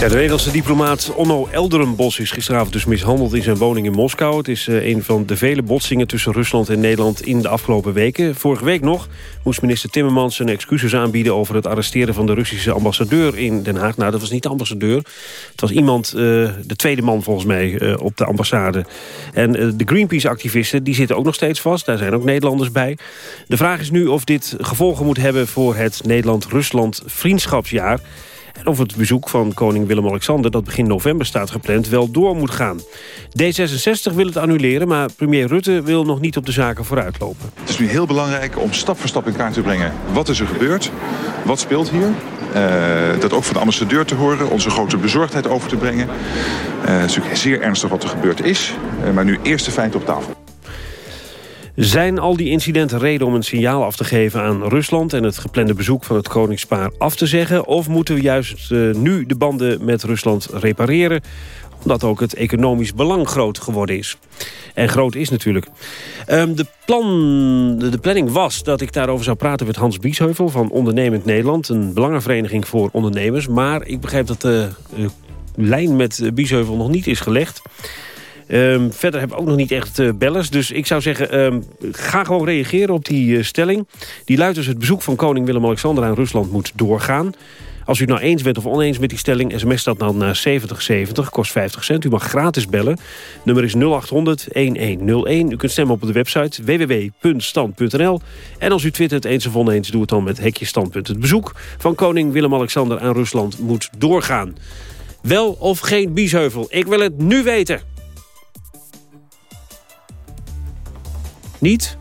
De Nederlandse diplomaat Onno Elderenbos is gisteravond dus mishandeld in zijn woning in Moskou. Het is uh, een van de vele botsingen tussen Rusland en Nederland in de afgelopen weken. Vorige week nog moest minister Timmermans zijn excuses aanbieden... over het arresteren van de Russische ambassadeur in Den Haag. Nou, dat was niet de ambassadeur. Het was iemand, uh, de tweede man volgens mij, uh, op de ambassade. En de Greenpeace-activisten die zitten ook nog steeds vast. Daar zijn ook Nederlanders bij. De vraag is nu of dit gevolgen moet hebben voor het Nederland-Rusland vriendschapsjaar... Of het bezoek van koning Willem-Alexander... dat begin november staat gepland, wel door moet gaan. D66 wil het annuleren, maar premier Rutte wil nog niet op de zaken vooruitlopen. Het is nu heel belangrijk om stap voor stap in kaart te brengen... wat is er gebeurd, wat speelt hier... Uh, dat ook van de ambassadeur te horen, onze grote bezorgdheid over te brengen. Uh, het is natuurlijk zeer ernstig wat er gebeurd is, uh, maar nu eerst de feiten op tafel. Zijn al die incidenten reden om een signaal af te geven aan Rusland... en het geplande bezoek van het koningspaar af te zeggen? Of moeten we juist uh, nu de banden met Rusland repareren omdat ook het economisch belang groot geworden is. En groot is natuurlijk. Um, de, plan, de, de, planning was dat ik daarover zou praten met Hans Biesheuvel... van Ondernemend Nederland, een belangenvereniging voor ondernemers. Maar ik begrijp dat de uh, lijn met Biesheuvel nog niet is gelegd. Um, verder hebben we ook nog niet echt uh, bellers. Dus ik zou zeggen, um, ga gewoon reageren op die uh, stelling. Die luidt dus het bezoek van koning Willem-Alexander aan Rusland moet doorgaan. Als u het nou eens bent of oneens met die stelling... sms dat dan naar 7070, kost 50 cent. U mag gratis bellen. Nummer is 0800-1101. U kunt stemmen op de website www.stand.nl. En als u twittert eens of oneens, doe het dan met hekje standpunt. Het bezoek van koning Willem-Alexander aan Rusland moet doorgaan. Wel of geen biesheuvel? Ik wil het nu weten. Niet?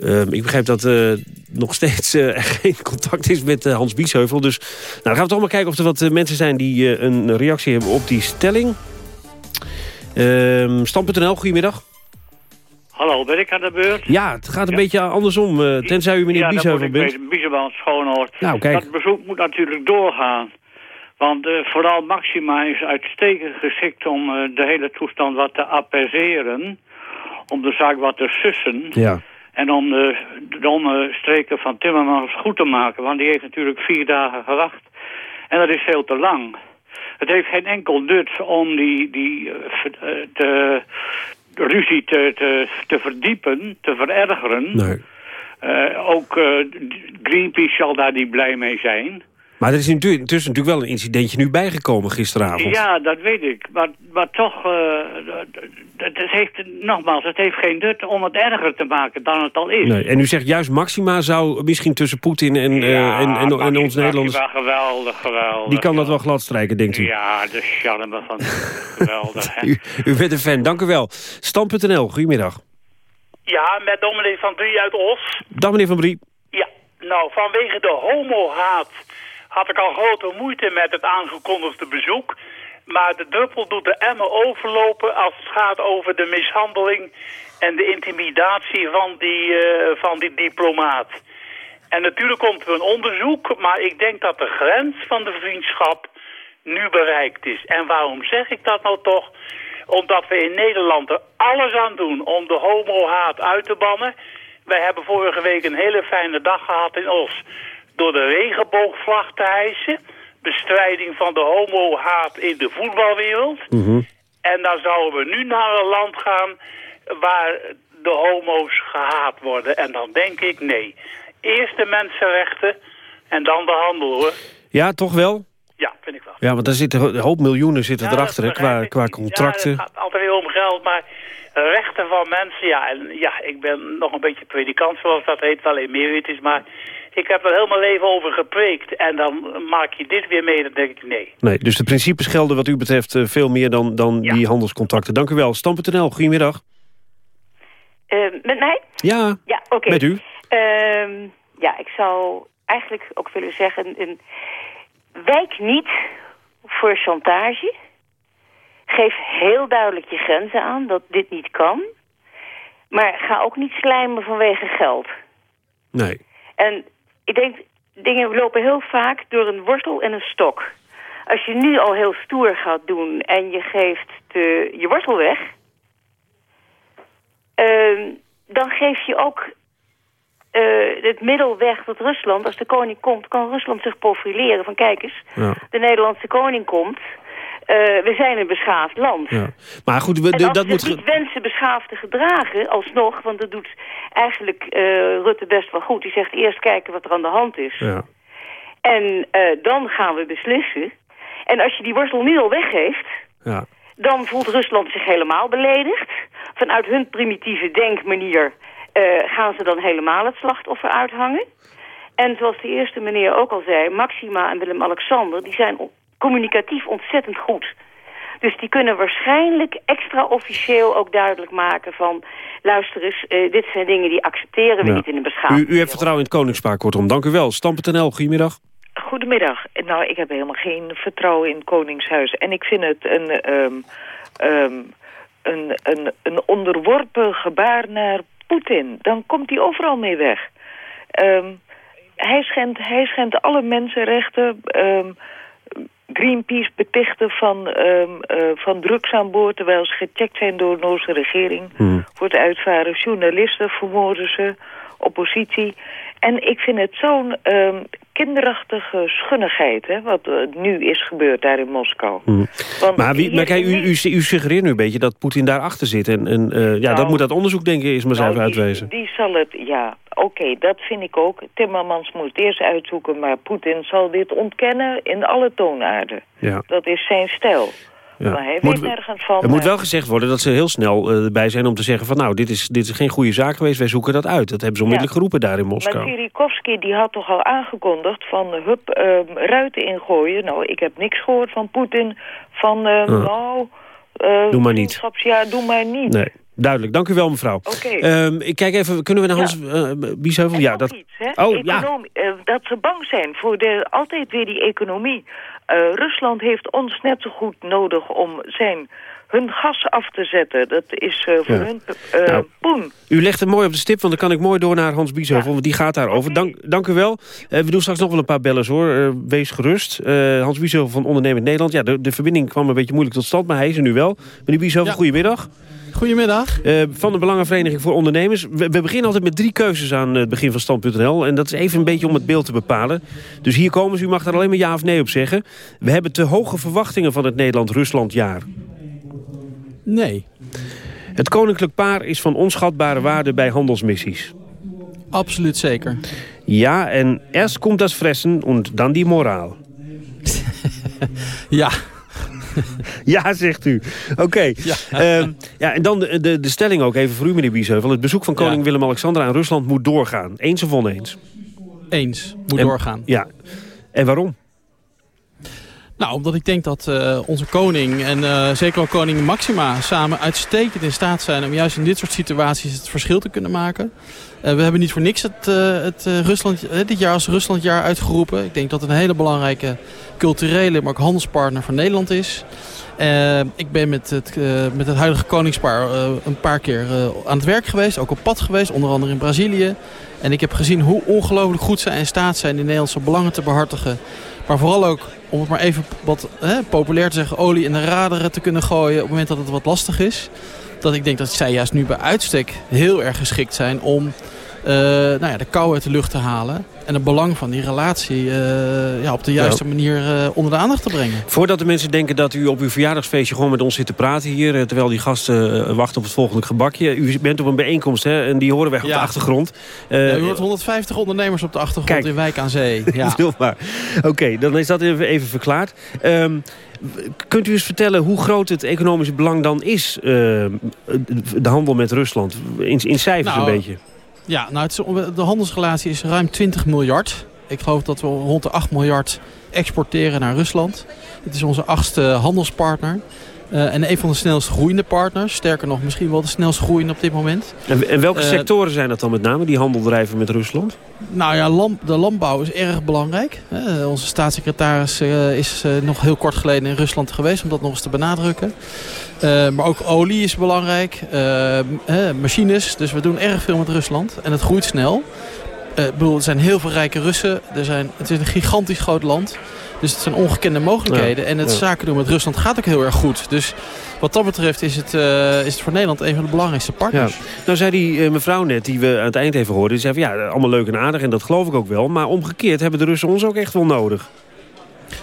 Uh, ik begrijp dat uh, nog steeds uh, geen contact is met Hans Biesheuvel. Dus nou, dan gaan we toch maar kijken of er wat mensen zijn die een reactie hebben op die stelling. Ehm, Stam.nl, goedemiddag. Hallo, ben ik aan de beurt? Ja, het gaat een ja. beetje andersom, tenzij u meneer ja, Biesheuvel bent. Ja, Biesheuvel schoon hoort. Nou, kijk. Dat bezoek moet natuurlijk doorgaan. Want uh, vooral Maxima is uitstekend geschikt om uh, de hele toestand wat te appeaseren. Om de zaak wat te sussen. Ja. En om de domme streken van Timmermans goed te maken. Want die heeft natuurlijk vier dagen gewacht. En dat is veel te lang. Het heeft geen enkel nut om die, die uh, de ruzie te, te, te verdiepen, te verergeren. Nee. ook Greenpeace zal daar niet blij mee zijn. Maar er is intussen natuurlijk wel een incidentje nu bijgekomen gisteravond. Ja, dat weet ik. Maar, maar toch, uh, het heeft, nogmaals, het heeft geen nut om het erger te maken dan het al is. Nee, en u zegt juist Maxima zou misschien tussen Poetin en, ja, uh, en, en, en ons Nederlanders... Ja, geweldig, geweldig. Die kan dat wel gladstrijken, denkt u? Ja, de charme van geweldig. u, u bent een fan, dank u wel. Stam.nl, goedemiddag. Ja, met dominee van Brie uit Os. Dag meneer van Brie. Ja, nou, vanwege de homohaat had ik al grote moeite met het aangekondigde bezoek. Maar de druppel doet de emmer overlopen als het gaat over de mishandeling en de intimidatie van die, uh, van die diplomaat. En natuurlijk komt er een onderzoek, maar ik denk dat de grens van de vriendschap nu bereikt is. En waarom zeg ik dat nou toch? Omdat we in Nederland er alles aan doen om de homohaat uit te bannen. Wij hebben vorige week een hele fijne dag gehad in Os door de regenboogvlag te hijsen. Bestrijding van de homohaat in de voetbalwereld. Mm -hmm. En dan zouden we nu naar een land gaan waar de homo's gehaat worden. En dan denk ik, nee. Eerst de mensenrechten en dan de handel, hoor. Ja, toch wel? Ja, vind ik wel. Ja, want er zitten een hoop miljoenen zitten ja, erachter, hè, qua, qua contracten. Ja, het gaat altijd weer om geld, maar rechten van mensen, ja, en ja, ik ben nog een beetje predikant, zoals dat heet, wel emeritus, maar ik heb er heel mijn leven over gepreekt. En dan maak je dit weer mee, dan denk ik nee. Nee, dus de principes gelden wat u betreft uh, veel meer dan, dan ja. die handelscontracten. Dank u wel. Stam.nl, goedemiddag. Uh, met mij? Ja, ja oké. Okay. met u. Uh, ja, ik zou eigenlijk ook willen zeggen... Een, wijk niet voor chantage. Geef heel duidelijk je grenzen aan dat dit niet kan. Maar ga ook niet slijmen vanwege geld. Nee. En ik denk, dingen lopen heel vaak door een wortel en een stok. Als je nu al heel stoer gaat doen en je geeft de, je wortel weg... Ehm, dan geef je ook eh, het middel weg tot Rusland. Als de koning komt, kan Rusland zich profileren. Van kijk eens, Ja. de Nederlandse koning komt. Eh, we zijn een beschaafd land. Ja. Maar goed, we, En de- als dat moet... niet wensen beschaafd te gedragen, alsnog... want dat doet eigenlijk eh, Rutte best wel goed. Die zegt eerst kijken wat er aan de hand is. Ja. En eh, dan gaan we beslissen. En als je die worstel nu al weggeeft... Ja. dan voelt Rusland zich helemaal beledigd. Vanuit hun primitieve denkmanier gaan ze dan helemaal het slachtoffer uithangen. En zoals de eerste meneer ook al zei... Maxima en Willem-Alexander... die zijn communicatief ontzettend goed. Dus die kunnen waarschijnlijk extra officieel ook duidelijk maken van... luister eens, eh, dit zijn dingen die accepteren we Ja. niet in een beschaving. U, u hebt vertrouwen in het Koningspaar, kortom. Dank u wel. Stam.nl, goedemiddag. Goedemiddag. Nou, ik heb helemaal geen vertrouwen in het Koningshuis. En ik vind het een, ehm, ehm, een, een, een onderworpen gebaar naar Poetin. Dan komt hij overal mee weg. Ehm, hij, schendt, hij schendt alle mensenrechten. Greenpeace betichten van, eh, van drugs aan boord... terwijl ze gecheckt zijn door de Noorse regering. Voor het uitvaren journalisten vermoorden ze, oppositie. En ik vind het zo'n ehm, kinderachtige schunnigheid... Hè, wat eh, nu is gebeurd daar in Moskou. Want maar wie, maar kijk, u, u, u suggereert nu een beetje dat Poetin daarachter zit. En, en eh, ja, dat Nou, moet dat onderzoek, denk ik, eens maar eens even uitwezen. Die zal het, ja, oké, dat vind ik ook. Timmermans moet het eerst uitzoeken, maar Poetin zal dit ontkennen in alle toonaarden. Ja. Dat is zijn stijl. Ja. Maar hij Moet- weet nergens van. Er moet maar- wel gezegd worden dat ze heel snel eh, erbij zijn om te zeggen van... nou, dit is, dit is geen goede zaak geweest, wij zoeken dat uit. Dat hebben ze onmiddellijk geroepen daar in Maar Moskou. Sirikovski die had toch al aangekondigd van eh, hup, ehm, ruiten ingooien. Nou, ik heb niks gehoord van Poetin. Van, eh, Ah. nou... eh, Doe maar niet. vriendschapsjaar, doe maar niet. Nee, duidelijk. Dank u wel, mevrouw. Oké. Ehm, ik kijk even, kunnen we naar Hans eh Biesheuvel? Ja, dat... Hè? Oh, ja. Eh, dat ze bang zijn voor de, altijd weer die economie. Eh, Rusland heeft ons net zo goed nodig om zijn, hun gas af te zetten. Dat is eh, voor Ja. hun eh Nou, poen. U legt het mooi op de stip, want dan kan ik mooi door naar Hans Biesheuvel. Want die gaat daarover. Dank, dank u wel. Eh, we doen straks nog wel een paar bellers hoor. Wees gerust. Eh, Hans Biesheuvel van Ondernemend Nederland. Ja, de, de verbinding kwam een beetje moeilijk tot stand, maar hij is er nu wel. Meneer Biesheuvel, goedemiddag. Goedemiddag. Eh, van de Belangenvereniging voor Ondernemers. We, we beginnen altijd met drie keuzes aan het begin van Stand.nl. En dat is even een beetje om het beeld te bepalen. Dus hier komen ze, u mag daar alleen maar ja of nee op zeggen. We hebben te hoge verwachtingen van het Nederland-Rusland jaar. Nee, Het koninklijk paar is van onschatbare waarde bij handelsmissies. absoluut zeker. Ja, en eerst komt das Fressen en dan die moraal. Ja. ja, zegt u. Oké. Ja. ja, en dan de, de, de stelling ook even voor u, meneer Biesheuvel. Het bezoek van koning Willem-Alexander aan Rusland moet doorgaan. Eens of oneens? Eens. Moet En- doorgaan. Ja. En waarom? Nou, omdat ik denk dat eh, onze koning en eh, zeker ook koning Maxima samen uitstekend in staat zijn om juist in dit soort situaties het verschil te kunnen maken. Eh, we hebben niet voor niks het, het Rusland, dit jaar als Ruslandjaar uitgeroepen. Ik denk dat het een hele belangrijke culturele, maar ook handelspartner van Nederland is. Ik ben met het, met het huidige koningspaar een paar keer aan het werk geweest. Ook op pad geweest, onder andere in Brazilië. En ik heb gezien hoe ongelooflijk goed zij in staat zijn die Nederlandse belangen te behartigen. Maar vooral ook, om het maar even wat hè, populair te zeggen, olie in de raderen te kunnen gooien op het moment dat het wat lastig is. Dat ik denk dat zij juist nu bij uitstek heel erg geschikt zijn om nou ja, de kou uit de lucht te halen. En het belang van die relatie eh, ja, op de juiste manier eh, onder de aandacht te brengen. Voordat de mensen denken dat u op uw verjaardagsfeestje gewoon met ons zit te praten hier... eh, terwijl die gasten eh, wachten op het volgende gebakje. U bent op een bijeenkomst hè, en die horen wij op de achtergrond. Eh, Ja, u hoort 150 ondernemers op de achtergrond Kijk. in Wijk aan Zee. Ja. Oké, dan is dat even, even verklaard. Ehm, kunt u eens vertellen hoe groot het economische belang dan is... eh, de handel met Rusland? In, in cijfers Nou, een beetje. Ja, nou, het is, de handelsrelatie is ruim 20 miljard. Ik geloof dat we rond de 8 miljard exporteren naar Rusland. Het is onze achtste handelspartner. Eh, en een van de snelst groeiende partners. Sterker nog, misschien wel de snelst groeiende op dit moment. En, en welke Eh, sectoren zijn dat dan met name, die handel drijven met Rusland? Nou ja, lam- de landbouw is erg belangrijk. Eh, onze staatssecretaris is nog heel kort geleden in Rusland geweest om dat nog eens te benadrukken. Eh, maar ook olie is belangrijk, eh, eh, machines. Dus we doen erg veel met Rusland en het groeit snel. Uh, bedoel, er zijn heel veel rijke Russen. Er zijn, het is een gigantisch groot land. Dus het zijn ongekende mogelijkheden. en het zaken doen met Rusland gaat ook heel erg goed. Dus wat dat betreft is het, uh, is het voor Nederland een van de belangrijkste partners. Ja. Nou zei die uh, mevrouw net, die we aan het eind even hoorden... die zei van, ja, allemaal leuk en aardig en dat geloof ik ook wel. Maar omgekeerd hebben de Russen ons ook echt wel nodig.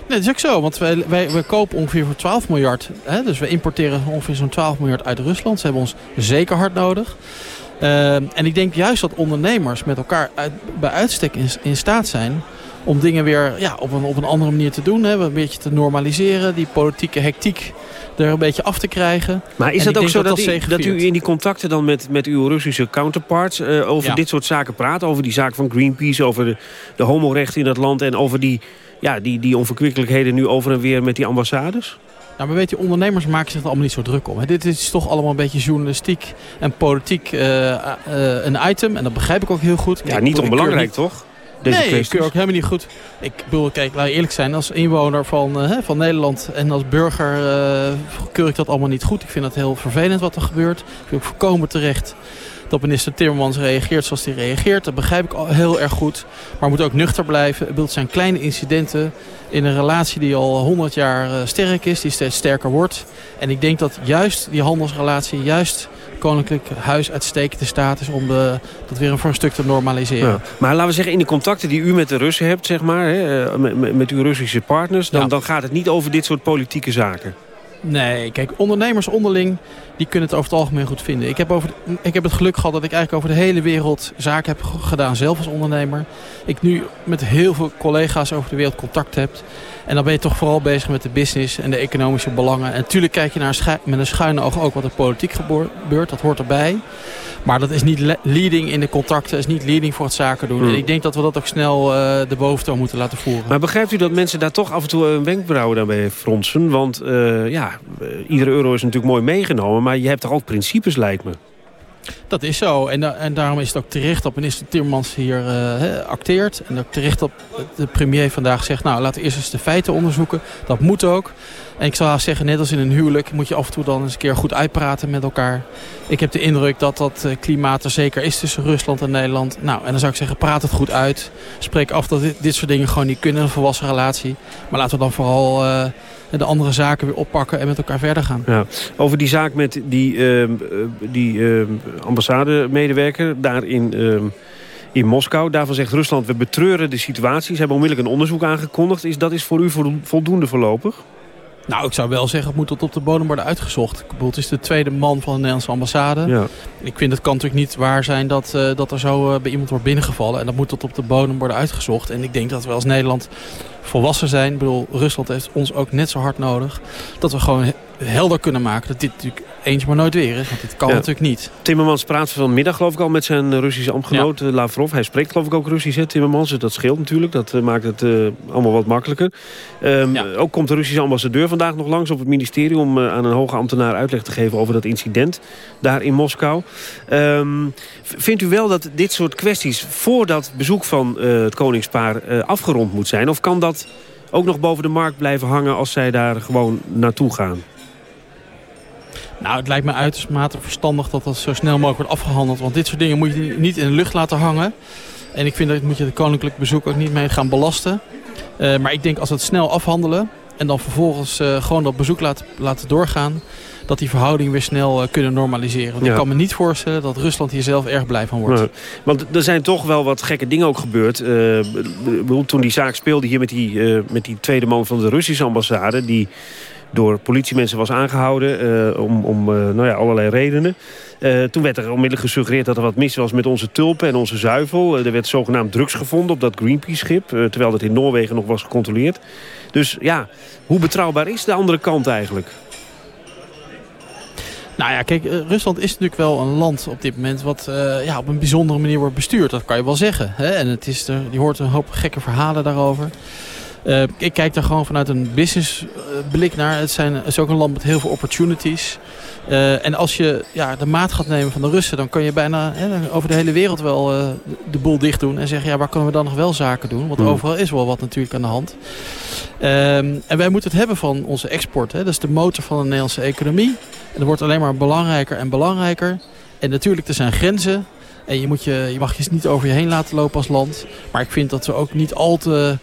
Nee, dat is ook zo. Want wij, wij, wij kopen ongeveer voor 12 miljard. Hè, dus we importeren ongeveer zo'n 12 miljard uit Rusland. Ze hebben ons zeker hard nodig. Uh, en ik denk juist dat ondernemers met elkaar bij uitstek in, in staat zijn om dingen weer ja, op, een, op een andere manier te doen. Hè, een beetje te normaliseren. Die politieke hectiek er een beetje af te krijgen. Maar is dat ook zo dat, dat, u, dat, u in die contacten dan met, met uw Russische counterparts... Uh, over dit soort zaken praat? Over die zaak van Greenpeace, over de, de homorechten in dat land... en over die, ja, die, die onverkwikkelijkheden nu over en weer met die ambassades? Nou, maar weet je, ondernemers maken zich er allemaal niet zo druk om. Dit is toch allemaal een beetje journalistiek en politiek uh, uh, een item. En dat begrijp ik ook heel goed. Ja, niet onbelangrijk, niet... toch? Deze nee, kwesties. ik keur ook helemaal niet goed. Ik bedoel, kijk, laat eerlijk zijn, als inwoner van, uh, van Nederland en als burger uh, keur ik dat allemaal niet goed. Ik vind het heel vervelend wat er gebeurt. Ik vind ook voorkomen terecht dat minister Timmermans reageert zoals hij reageert. Dat begrijp ik heel erg goed. Maar moet ook nuchter blijven. Het zijn kleine incidenten in een relatie die al 100 jaar eh, sterk is. Die steeds sterker wordt. En ik denk dat juist die handelsrelatie, juist koninklijk huis uitstekende staat is om de, dat weer voor een stuk te normaliseren. Ja. Maar laten we zeggen, in de contacten die u met de Russen hebt, zeg maar, hè, eh, met, met uw Russische partners, dan, dan gaat het niet over dit soort politieke zaken. Nee, kijk, ondernemers onderling die kunnen het over het algemeen goed vinden. Ik heb, over, ik heb het geluk gehad dat ik eigenlijk over de hele wereld zaken heb gedaan, zelf als ondernemer. Ik nu met heel veel collega's over de wereld contact heb. En dan ben je toch vooral bezig met de business en de economische belangen. En natuurlijk kijk je naar met een schuine oog ook wat er politiek gebeurt. Dat hoort erbij. Maar dat is niet leading in de contracten, is niet leading voor het zaken doen. Hmm. En ik denk dat we dat ook snel uh, de boventoon moeten laten voeren. Maar begrijpt u dat mensen daar toch af en toe een wenkbrauw daarbij fronsen? Want uh, ja, iedere euro is natuurlijk mooi meegenomen, maar je hebt toch ook principes lijkt me. Dat is zo. En, en daarom is het ook terecht dat minister Timmermans hier uh, acteert. En ook terecht dat de premier vandaag zegt... nou, laten we eerst eens de feiten onderzoeken. Dat moet ook. En ik zou zeggen, net als in een huwelijk... moet je af en toe dan eens een keer goed uitpraten met elkaar. Ik heb de indruk dat dat eh, klimaat er zeker is tussen Rusland en Nederland. Nou, en dan zou ik zeggen, praat het goed uit. Spreek af dat dit, soort dingen gewoon niet kunnen. Een volwassen relatie. Maar laten we dan vooral... De andere zaken weer oppakken en met elkaar verder gaan. Ja. Over die zaak met die, uh, die uh, ambassademedewerker daar in, uh, in Moskou. Daarvan zegt Rusland, we betreuren de situatie. Ze hebben onmiddellijk een onderzoek aangekondigd. Is dat is voor u voldoende voorlopig? Nou, ik zou wel zeggen, het moet tot op de bodem worden uitgezocht. Het is de tweede man van de Nederlandse ambassade. Ja. Ik vind het kan natuurlijk niet waar zijn dat, uh, dat er zo uh, bij iemand wordt binnengevallen. En dat moet tot op de bodem worden uitgezocht. En ik denk dat we als Nederland volwassen zijn. Ik bedoel, Rusland heeft ons ook net zo hard nodig. Dat we gewoon helder kunnen maken dat dit natuurlijk eens maar nooit weer is. Want dit kan natuurlijk niet. Timmermans praat vanmiddag geloof ik al met zijn Russische ambtgenoot ja. Lavrov. Hij spreekt geloof ik ook Russisch, hè, Timmermans. Dat scheelt natuurlijk. Dat uh, maakt het uh, allemaal wat makkelijker. Um, ja. Ook komt de Russische ambassadeur vandaag nog langs op het ministerie... om uh, aan een hoge ambtenaar uitleg te geven over dat incident daar in Moskou. Um, vindt u wel dat dit soort kwesties voor dat bezoek van het koningspaar afgerond moet zijn? Of kan dat ook nog boven de markt blijven hangen als zij daar gewoon naartoe gaan? Nou, het lijkt me uitermate verstandig dat dat zo snel mogelijk wordt afgehandeld. Want dit soort dingen moet je niet in de lucht laten hangen. En ik vind dat moet je het koninklijk bezoek ook niet mee gaan belasten. Uh, maar ik denk als we het snel afhandelen en dan vervolgens uh, gewoon dat bezoek laten, laten doorgaan... dat die verhoudingen weer snel uh, kunnen normaliseren. Want ja. ik kan me niet voorstellen dat Rusland hier zelf erg blij van wordt. want er zijn toch wel wat gekke dingen ook gebeurd. toen die zaak speelde hier met die, met die tweede man van de Russische ambassade... die door politiemensen was aangehouden uh, om, om uh, nou ja, allerlei redenen. Uh, toen werd er onmiddellijk gesuggereerd dat er wat mis was met onze tulpen en onze zuivel. er werd zogenaamd drugs gevonden op dat Greenpeace-schip... terwijl dat in Noorwegen nog was gecontroleerd. Dus ja, hoe betrouwbaar is de andere kant eigenlijk? Nou ja, kijk, Rusland is natuurlijk wel een land op dit moment... wat uh, ja, op een bijzondere manier wordt bestuurd. Dat kan je wel zeggen. Hè? En het is er, je hoort een hoop gekke verhalen daarover. Uh, ik kijk daar gewoon vanuit een business blik naar. Het, zijn, het is ook een land met heel veel opportunities. Uh, en als je ja, de maat gaat nemen van de Russen... dan kan je bijna hè, over de hele wereld wel uh, de boel dicht doen. En zeggen, ja, waar kunnen we dan nog wel zaken doen? Want mm. overal is wel wat natuurlijk aan de hand. Um, en wij moeten het hebben van onze export. Hè. Dat is de motor van de Nederlandse economie. En dat wordt alleen maar belangrijker en belangrijker. En natuurlijk, er zijn grenzen. En je, moet je, je mag je niet over je heen laten lopen als land. Maar ik vind dat we ook niet al te,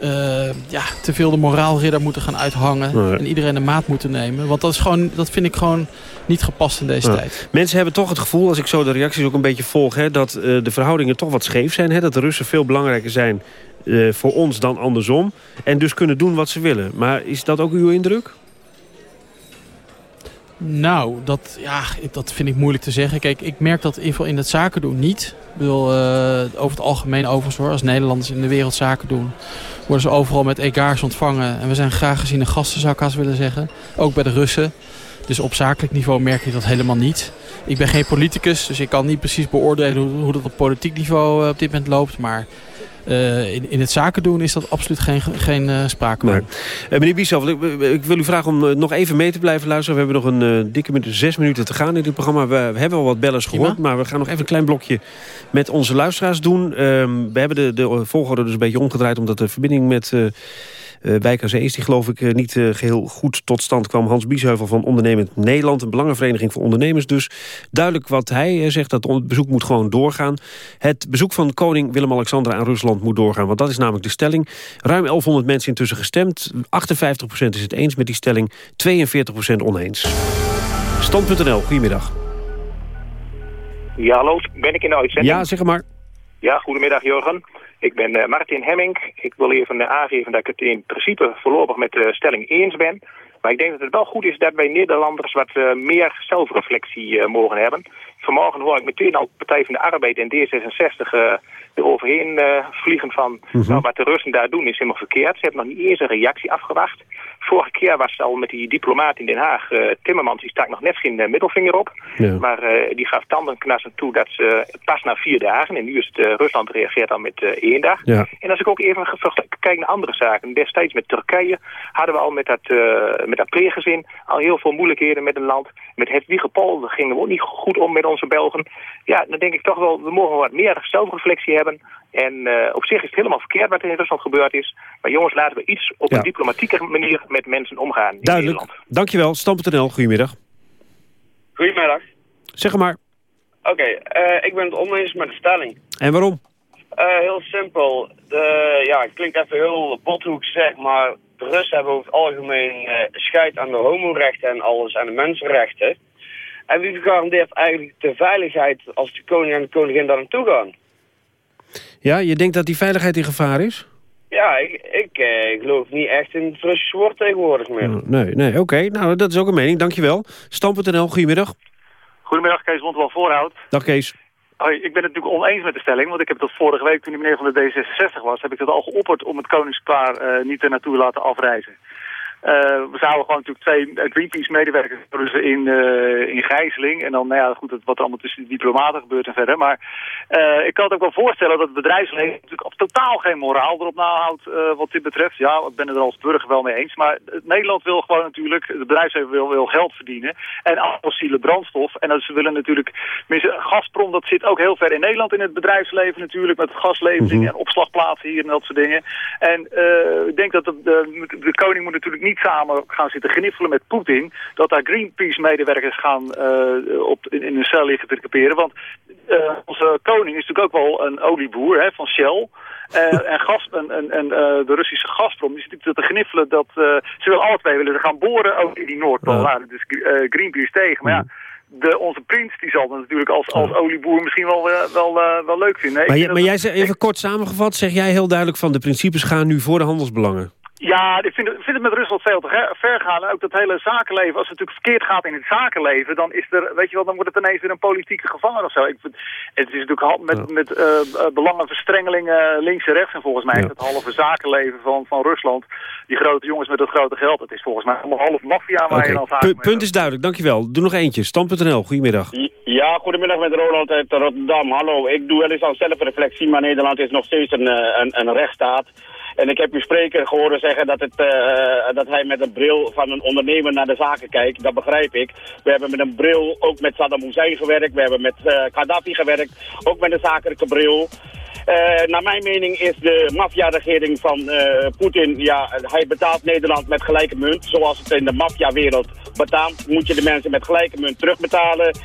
uh, ja, te veel de moraalridder moeten gaan uithangen. En iedereen de maat moeten nemen. Want dat, is gewoon, dat vind ik gewoon niet gepast in deze tijd. Mensen hebben toch het gevoel, als ik zo de reacties ook een beetje volg... Hè, dat uh, de verhoudingen toch wat scheef zijn. Hè, dat de Russen veel belangrijker zijn uh, voor ons dan andersom. En dus kunnen doen wat ze willen. Maar is dat ook uw indruk? Nou, dat, ja, dat vind ik moeilijk te zeggen. Kijk, ik merk dat in in het zaken doen niet. Ik bedoel, uh, over het algemeen overigens hoor. Als Nederlanders in de wereld zaken doen... worden ze overal met egaars ontvangen. En we zijn graag gezien een gasten, zou ik haast willen zeggen. Ook bij de Russen. Dus op zakelijk niveau merk je dat helemaal niet. Ik ben geen politicus, dus ik kan niet precies beoordelen... hoe, hoe dat op politiek niveau uh, op dit moment loopt. Maar uh, in, in het zaken doen is dat absoluut geen, geen uh, sprake van. Nee. Uh, meneer Bieshoff, ik, ik, wil u vragen om nog even mee te blijven luisteren. We hebben nog een dikke minuut, zes minuten te gaan in dit programma. We, we hebben al wat bellers gehoord, maar we gaan nog even een klein blokje met onze luisteraars doen. Ehm, we hebben de, de volgorde dus een beetje omgedraaid, omdat de verbinding met... Uh, Wijk aan Zee is die geloof ik uh, niet uh, geheel goed tot stand kwam. Hans Biesheuvel van Ondernemend Nederland, een belangenvereniging voor ondernemers dus. Duidelijk wat hij zegt, dat het bezoek moet gewoon doorgaan. Het bezoek van koning Willem-Alexander aan Rusland moet doorgaan, want dat is namelijk de stelling. Ruim 1100 mensen intussen gestemd. 58% is het eens met die stelling, 42% oneens. Stand.nl, goedemiddag. Ja, hallo, ben ik in de uitzending? Ja, zeg maar. Ja, goedemiddag Jurgen. Ik ben uh, Martin Hemming. Ik wil even uh, aangeven dat ik het in principe voorlopig met de stelling eens ben. Maar ik denk dat het wel goed is dat wij Nederlanders wat uh, meer zelfreflectie mogen hebben. Vanmorgen hoor ik meteen al Partij van de Arbeid en D66 eroverheen vliegen van... Mm -hmm. nou, wat de Russen daar doen is helemaal verkeerd. Ze hebben nog niet eens een reactie afgewacht. Vorige keer was het al met die diplomaat in Den Haag, Timmermans, die stak nog net geen middelvinger op. Ja. Maar die gaf tandenknassen toe dat ze pas na vier dagen, en nu is het Rusland reageert al met één dag. Ja. En als ik ook even kijk naar andere zaken, destijds met Turkije hadden we al met dat, met dat pleeggezin al heel veel moeilijkheden met een land. Met het Wiegepol gingen we ook niet goed om met onze Belgen. Ja, dan denk ik toch wel, we mogen wat meer zelfreflectie hebben. En uh, op zich is het helemaal verkeerd wat er in Rusland gebeurd is. Maar jongens, laten we iets op Ja. een diplomatieke manier met mensen omgaan in Duidelijk. Nederland. Dankjewel. Stam.nl, goedemiddag. Goedemiddag. Zeg maar. Oké, eh, ik ben het oneens met de stelling. En waarom? Eh, heel simpel. De, ja, het klinkt even heel bothoek zeg, maar de Russen hebben over het algemeen eh scheid aan de homorechten en alles en de mensenrechten. En wie garandeert eigenlijk de veiligheid als de koning en de koningin daar naartoe gaan? Ja, je denkt dat die veiligheid in gevaar is? Ja, ik, ik eh, geloof niet echt in het Russische woord tegenwoordig meer. Oh, Nee, nee, oké. Nou, dat is ook een mening. Dankjewel. Stam.nl, goedemiddag. Goedemiddag, Kees Rondwal Voorhout. Dag Kees. Hoi, ik ben het natuurlijk oneens met de stelling, want ik heb dat vorige week toen die meneer van de D66 was, heb ik dat al geopperd om het koningspaar eh, niet er naartoe te laten afreizen. Eh, we zouden gewoon natuurlijk twee Greenpeace-medewerkers hebben in, eh, in gijzeling. En dan, nou ja, goed, wat er allemaal tussen de diplomaten gebeurt en verder. Maar eh, ik kan het ook wel voorstellen dat het bedrijfsleven natuurlijk op totaal geen moraal erop nahoudt eh, wat dit betreft. Ja, ik ben het er als burger wel mee eens. Maar Nederland wil gewoon natuurlijk, het bedrijfsleven wil, wil geld verdienen. En fossiele brandstof. En dat ze willen natuurlijk, Gazprom, dat zit ook heel ver in Nederland in het bedrijfsleven natuurlijk. Met gasleveringen en opslagplaatsen hier en dat soort dingen. En eh, ik denk dat de, de, de koning moet natuurlijk niet samen gaan zitten gniffelen met Poetin. Dat daar Greenpeace-medewerkers gaan eh, op, in, in een cel liggen te kaperen. Want eh, onze koning is natuurlijk ook wel een olieboer hè, van Shell. Eh, en gas, en, en, en de Russische Gazprom, die zit natuurlijk te gniffelen dat ze willen alle twee willen gaan boren, ook in die Noordpool. Nou, dus Greenpeace tegen. Maar ja, de, onze prins die zal dat natuurlijk als, als olieboer misschien wel, wel, wel leuk vinden. Maar, maar jij zegt even kort samengevat, zeg jij heel duidelijk van de principes gaan nu voor de handelsbelangen. Ja, ik vind, het- vind het met Rusland veel te ver, gaan. En ook dat hele zakenleven, als het natuurlijk verkeerd gaat in het zakenleven, dan is er, weet je wel, dan wordt het ineens weer een politieke gevangen of zo. Ik, vind- het is natuurlijk met, met eh, eh, belangenverstrengeling eh, links en rechts. En volgens mij is het halve zakenleven van, van Rusland, die grote jongens met het grote geld, dat is volgens mij allemaal half maffia waar Oké, je dan zaken Pu- punt is duidelijk, dankjewel. Doe nog eentje, Stam.nl, goedemiddag. Ja, goedemiddag met Roland uit Rotterdam. Hallo, ik doe wel eens aan zelfreflectie, maar Nederland is nog steeds een, eh, een, een rechtsstaat. En ik heb uw spreker gehoord zeggen dat, het, eh, dat hij met een bril van een ondernemer naar de zaken kijkt. Dat begrijp ik. We hebben met een bril ook met Saddam Hussein gewerkt. We hebben met eh, Gaddafi gewerkt. Ook met een zakelijke bril. Eh, naar mijn mening is de maffia-regering van eh, Poetin, ja, hij betaalt Nederland met gelijke munt. Zoals het in de maffia-wereld betaalt, moet je de mensen met gelijke munt terugbetalen.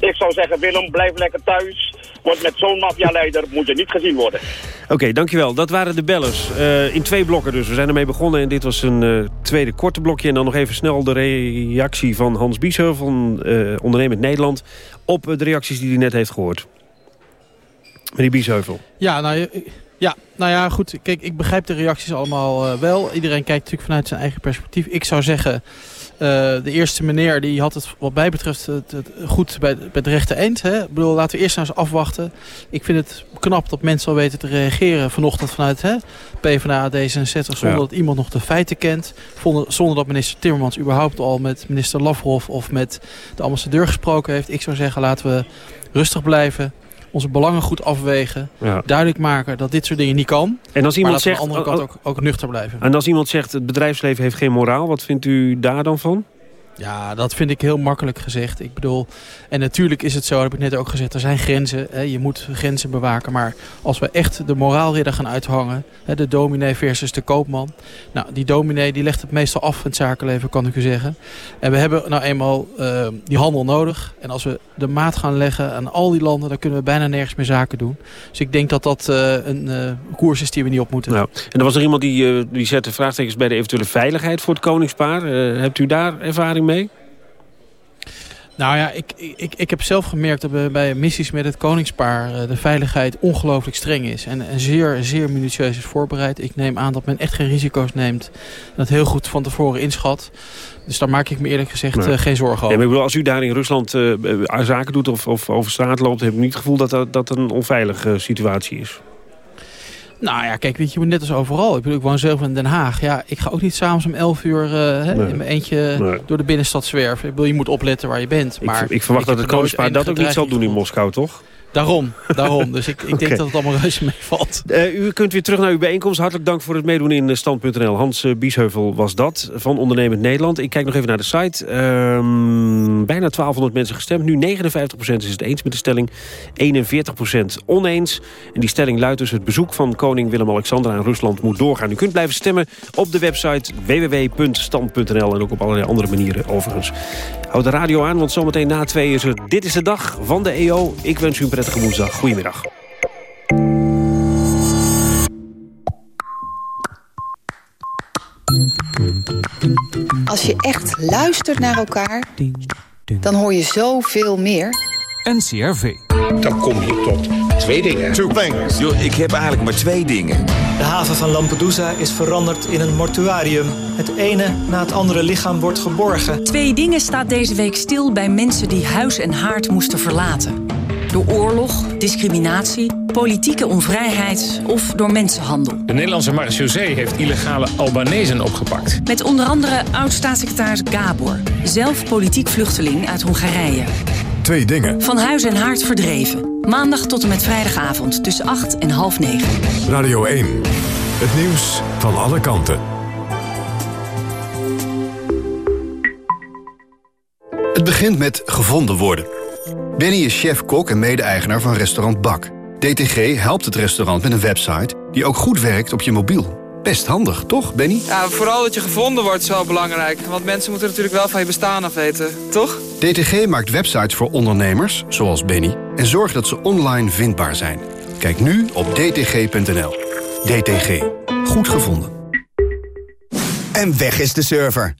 Ik zou zeggen, Willem, blijf lekker thuis. Want met zo'n maffialeider moet je niet gezien worden. Oké, dankjewel. Dat waren de bellers. Eh, in twee blokken dus. We zijn ermee begonnen en dit was een tweede korte blokje. En dan nog even snel de reactie van Hans Biesheuvel van uh, Ondernemend Nederland... op de reacties die hij net heeft gehoord. Meneer Biesheuvel. Ja, nou, ja, nou ja, goed. Kijk, ik begrijp de reacties allemaal wel. Iedereen kijkt natuurlijk vanuit zijn eigen perspectief. Ik zou zeggen... Uh, de eerste meneer die had het wat mij betreft het, het goed bij, bij het rechte eind. Hè? Ik bedoel, laten we eerst nou eens afwachten. Ik vind het knap dat mensen al weten te reageren vanochtend vanuit hè, PvdA D66... zonder ja. dat iemand nog de feiten kent. Zonder dat minister Timmermans überhaupt al met minister Lavrov... of met de ambassadeur gesproken heeft. Ik zou zeggen, laten we rustig blijven onze belangen goed afwegen. Ja. Duidelijk maken dat dit soort dingen niet kan. En als iemand maar zegt, aan de andere kant ook, ook nuchter blijven. En als iemand zegt het bedrijfsleven heeft geen moraal, wat vindt u daar dan van? Ja, dat vind ik heel makkelijk gezegd. Ik bedoel, en natuurlijk is het zo, heb ik net ook gezegd, er zijn grenzen. Hè, je moet grenzen bewaken. Maar als we echt de moraalridder gaan uithangen, hè, de dominee versus de koopman. Nou, die dominee die legt het meestal af in het zakenleven, kan ik u zeggen. En we hebben nou eenmaal uh, die handel nodig. En als we de maat gaan leggen aan al die landen, dan kunnen we bijna nergens meer zaken doen. Dus ik denk dat dat uh, een uh, koers is die we niet op moeten. Nou, en er was er iemand die, die zette vraagtekens bij de eventuele veiligheid voor het koningspaar. hebt u daar ervaring mee? Nou ja, ik, ik, ik heb zelf gemerkt dat we bij missies met het koningspaar de veiligheid ongelooflijk streng is. En, en zeer, zeer minutieus is voorbereid. Ik neem aan dat men echt geen risico's neemt. En dat heel goed van tevoren inschat. Dus daar maak ik me eerlijk gezegd uh, geen zorgen over. Nee, maar ik bedoel, als u daar in Rusland uh, zaken doet of, of over straat loopt... heb ik niet het gevoel dat dat, dat een onveilige situatie is. Nou ja, kijk, weet je, je moet net als overal. Ik bedoel, ik woon zelf in Den Haag. Ja, ik ga ook niet s'avonds om 11 uur uh, nee. in mijn eentje nee. door de binnenstad zwerven. Ik bedoel, je moet opletten waar je bent. Maar ik, ik verwacht dat het Koningspaar dat ook niet zal doen in Moskou, toch? Daarom, daarom. Dus ik, ik denk dat het allemaal reuze meevalt. Uh, u kunt weer terug naar uw bijeenkomst. Hartelijk dank voor het meedoen in Stand.nl. Hans uh, Biesheuvel was dat, van Ondernemend Nederland. Ik kijk nog even naar de site. Uh, bijna 1200 mensen gestemd. Nu 59% is het eens met de stelling. 41% oneens. En die stelling luidt dus het bezoek van koning Willem-Alexander aan Rusland moet doorgaan. U kunt blijven stemmen op de website www.stand.nl. En ook op allerlei andere manieren overigens. Houd de radio aan, want zometeen na twee is er Dit is de Dag van de EO. Ik wens u een prettige woensdag. Goedemiddag. Als je echt luistert naar elkaar, dan hoor je zoveel meer. NCRV. Dan kom je tot twee dingen. Two things. Yo, ik heb eigenlijk maar twee dingen. De haven van Lampedusa is veranderd in een mortuarium. Het ene na het andere lichaam wordt geborgen. Twee dingen staat deze week stil bij mensen die huis en haard moesten verlaten. Door oorlog, discriminatie, politieke onvrijheid of door mensenhandel. De Nederlandse marechaussee heeft illegale Albanezen opgepakt. Met onder andere oud-staatssecretaris Gabor, zelf politiek vluchteling uit Hongarije. Twee dingen. Van huis en haard verdreven. Maandag tot en met vrijdagavond tussen 8 en half 9. Radio 1. Het nieuws van alle kanten. Het begint met gevonden worden. Benny is chef-kok en mede-eigenaar van restaurant Bak. DTG helpt het restaurant met een website die ook goed werkt op je mobiel. Best handig, toch, Benny? Ja, vooral dat je gevonden wordt is wel belangrijk. Want mensen moeten natuurlijk wel van je bestaan af weten, toch? DTG maakt websites voor ondernemers, zoals Benny... en zorgt dat ze online vindbaar zijn. Kijk nu op dtg.nl. DTG. Goed gevonden. En weg is de server.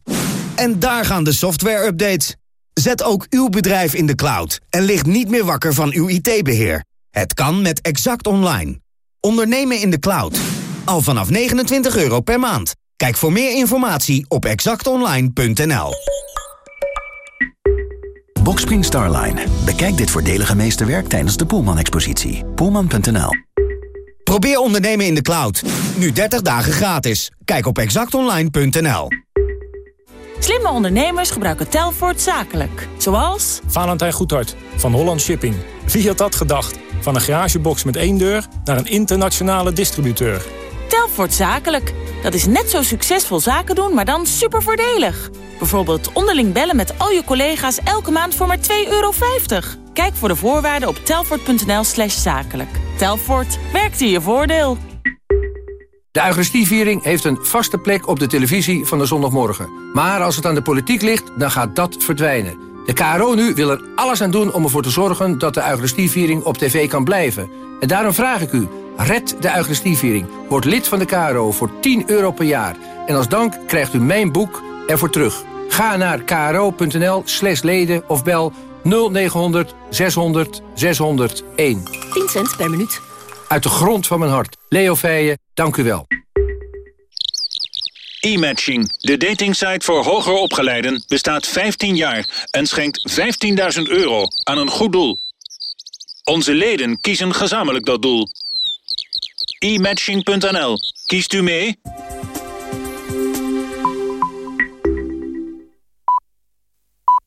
En daar gaan de software-updates. Zet ook uw bedrijf in de cloud en ligt niet meer wakker van uw IT-beheer. Het kan met Exact Online. Ondernemen in de cloud. Al vanaf 29 euro per maand. Kijk voor meer informatie op exactonline.nl. Boxspring Starline. Bekijk dit voordelige meesterwerk tijdens de Poelman-expositie. Poelman.nl Probeer ondernemen in de cloud. Nu 30 dagen gratis. Kijk op exactonline.nl. Slimme ondernemers gebruiken Telfort zakelijk. Zoals... Valentijn Goedhart van Holland Shipping. Wie had dat gedacht? Van een garagebox met één deur naar een internationale distributeur. Telfort Zakelijk. Dat is net zo succesvol zaken doen, maar dan super voordelig. Bijvoorbeeld onderling bellen met al je collega's elke maand voor maar 2,50 euro. Kijk voor de voorwaarden op telfort.nl slash zakelijk. Telfort, werkt in je voordeel. De Eucharistieviering heeft een vaste plek op de televisie van de zondagmorgen. Maar als het aan de politiek ligt, dan gaat dat verdwijnen. De KRO nu wil er alles aan doen om ervoor te zorgen dat de Eucharistieviering op tv kan blijven. En daarom vraag ik u, red de Eucharistieviering. Word lid van de KRO voor 10 euro per jaar. En als dank krijgt u mijn boek ervoor terug. Ga naar kro.nl slash leden of bel 0900 600 601. 10 cent per minuut. Uit de grond van mijn hart. Leo Feijen, dank u wel. E-matching, de datingsite voor hoger opgeleiden, bestaat 15 jaar en schenkt 15.000 euro aan een goed doel. Onze leden kiezen gezamenlijk dat doel. e-matching.nl. Kiest u mee?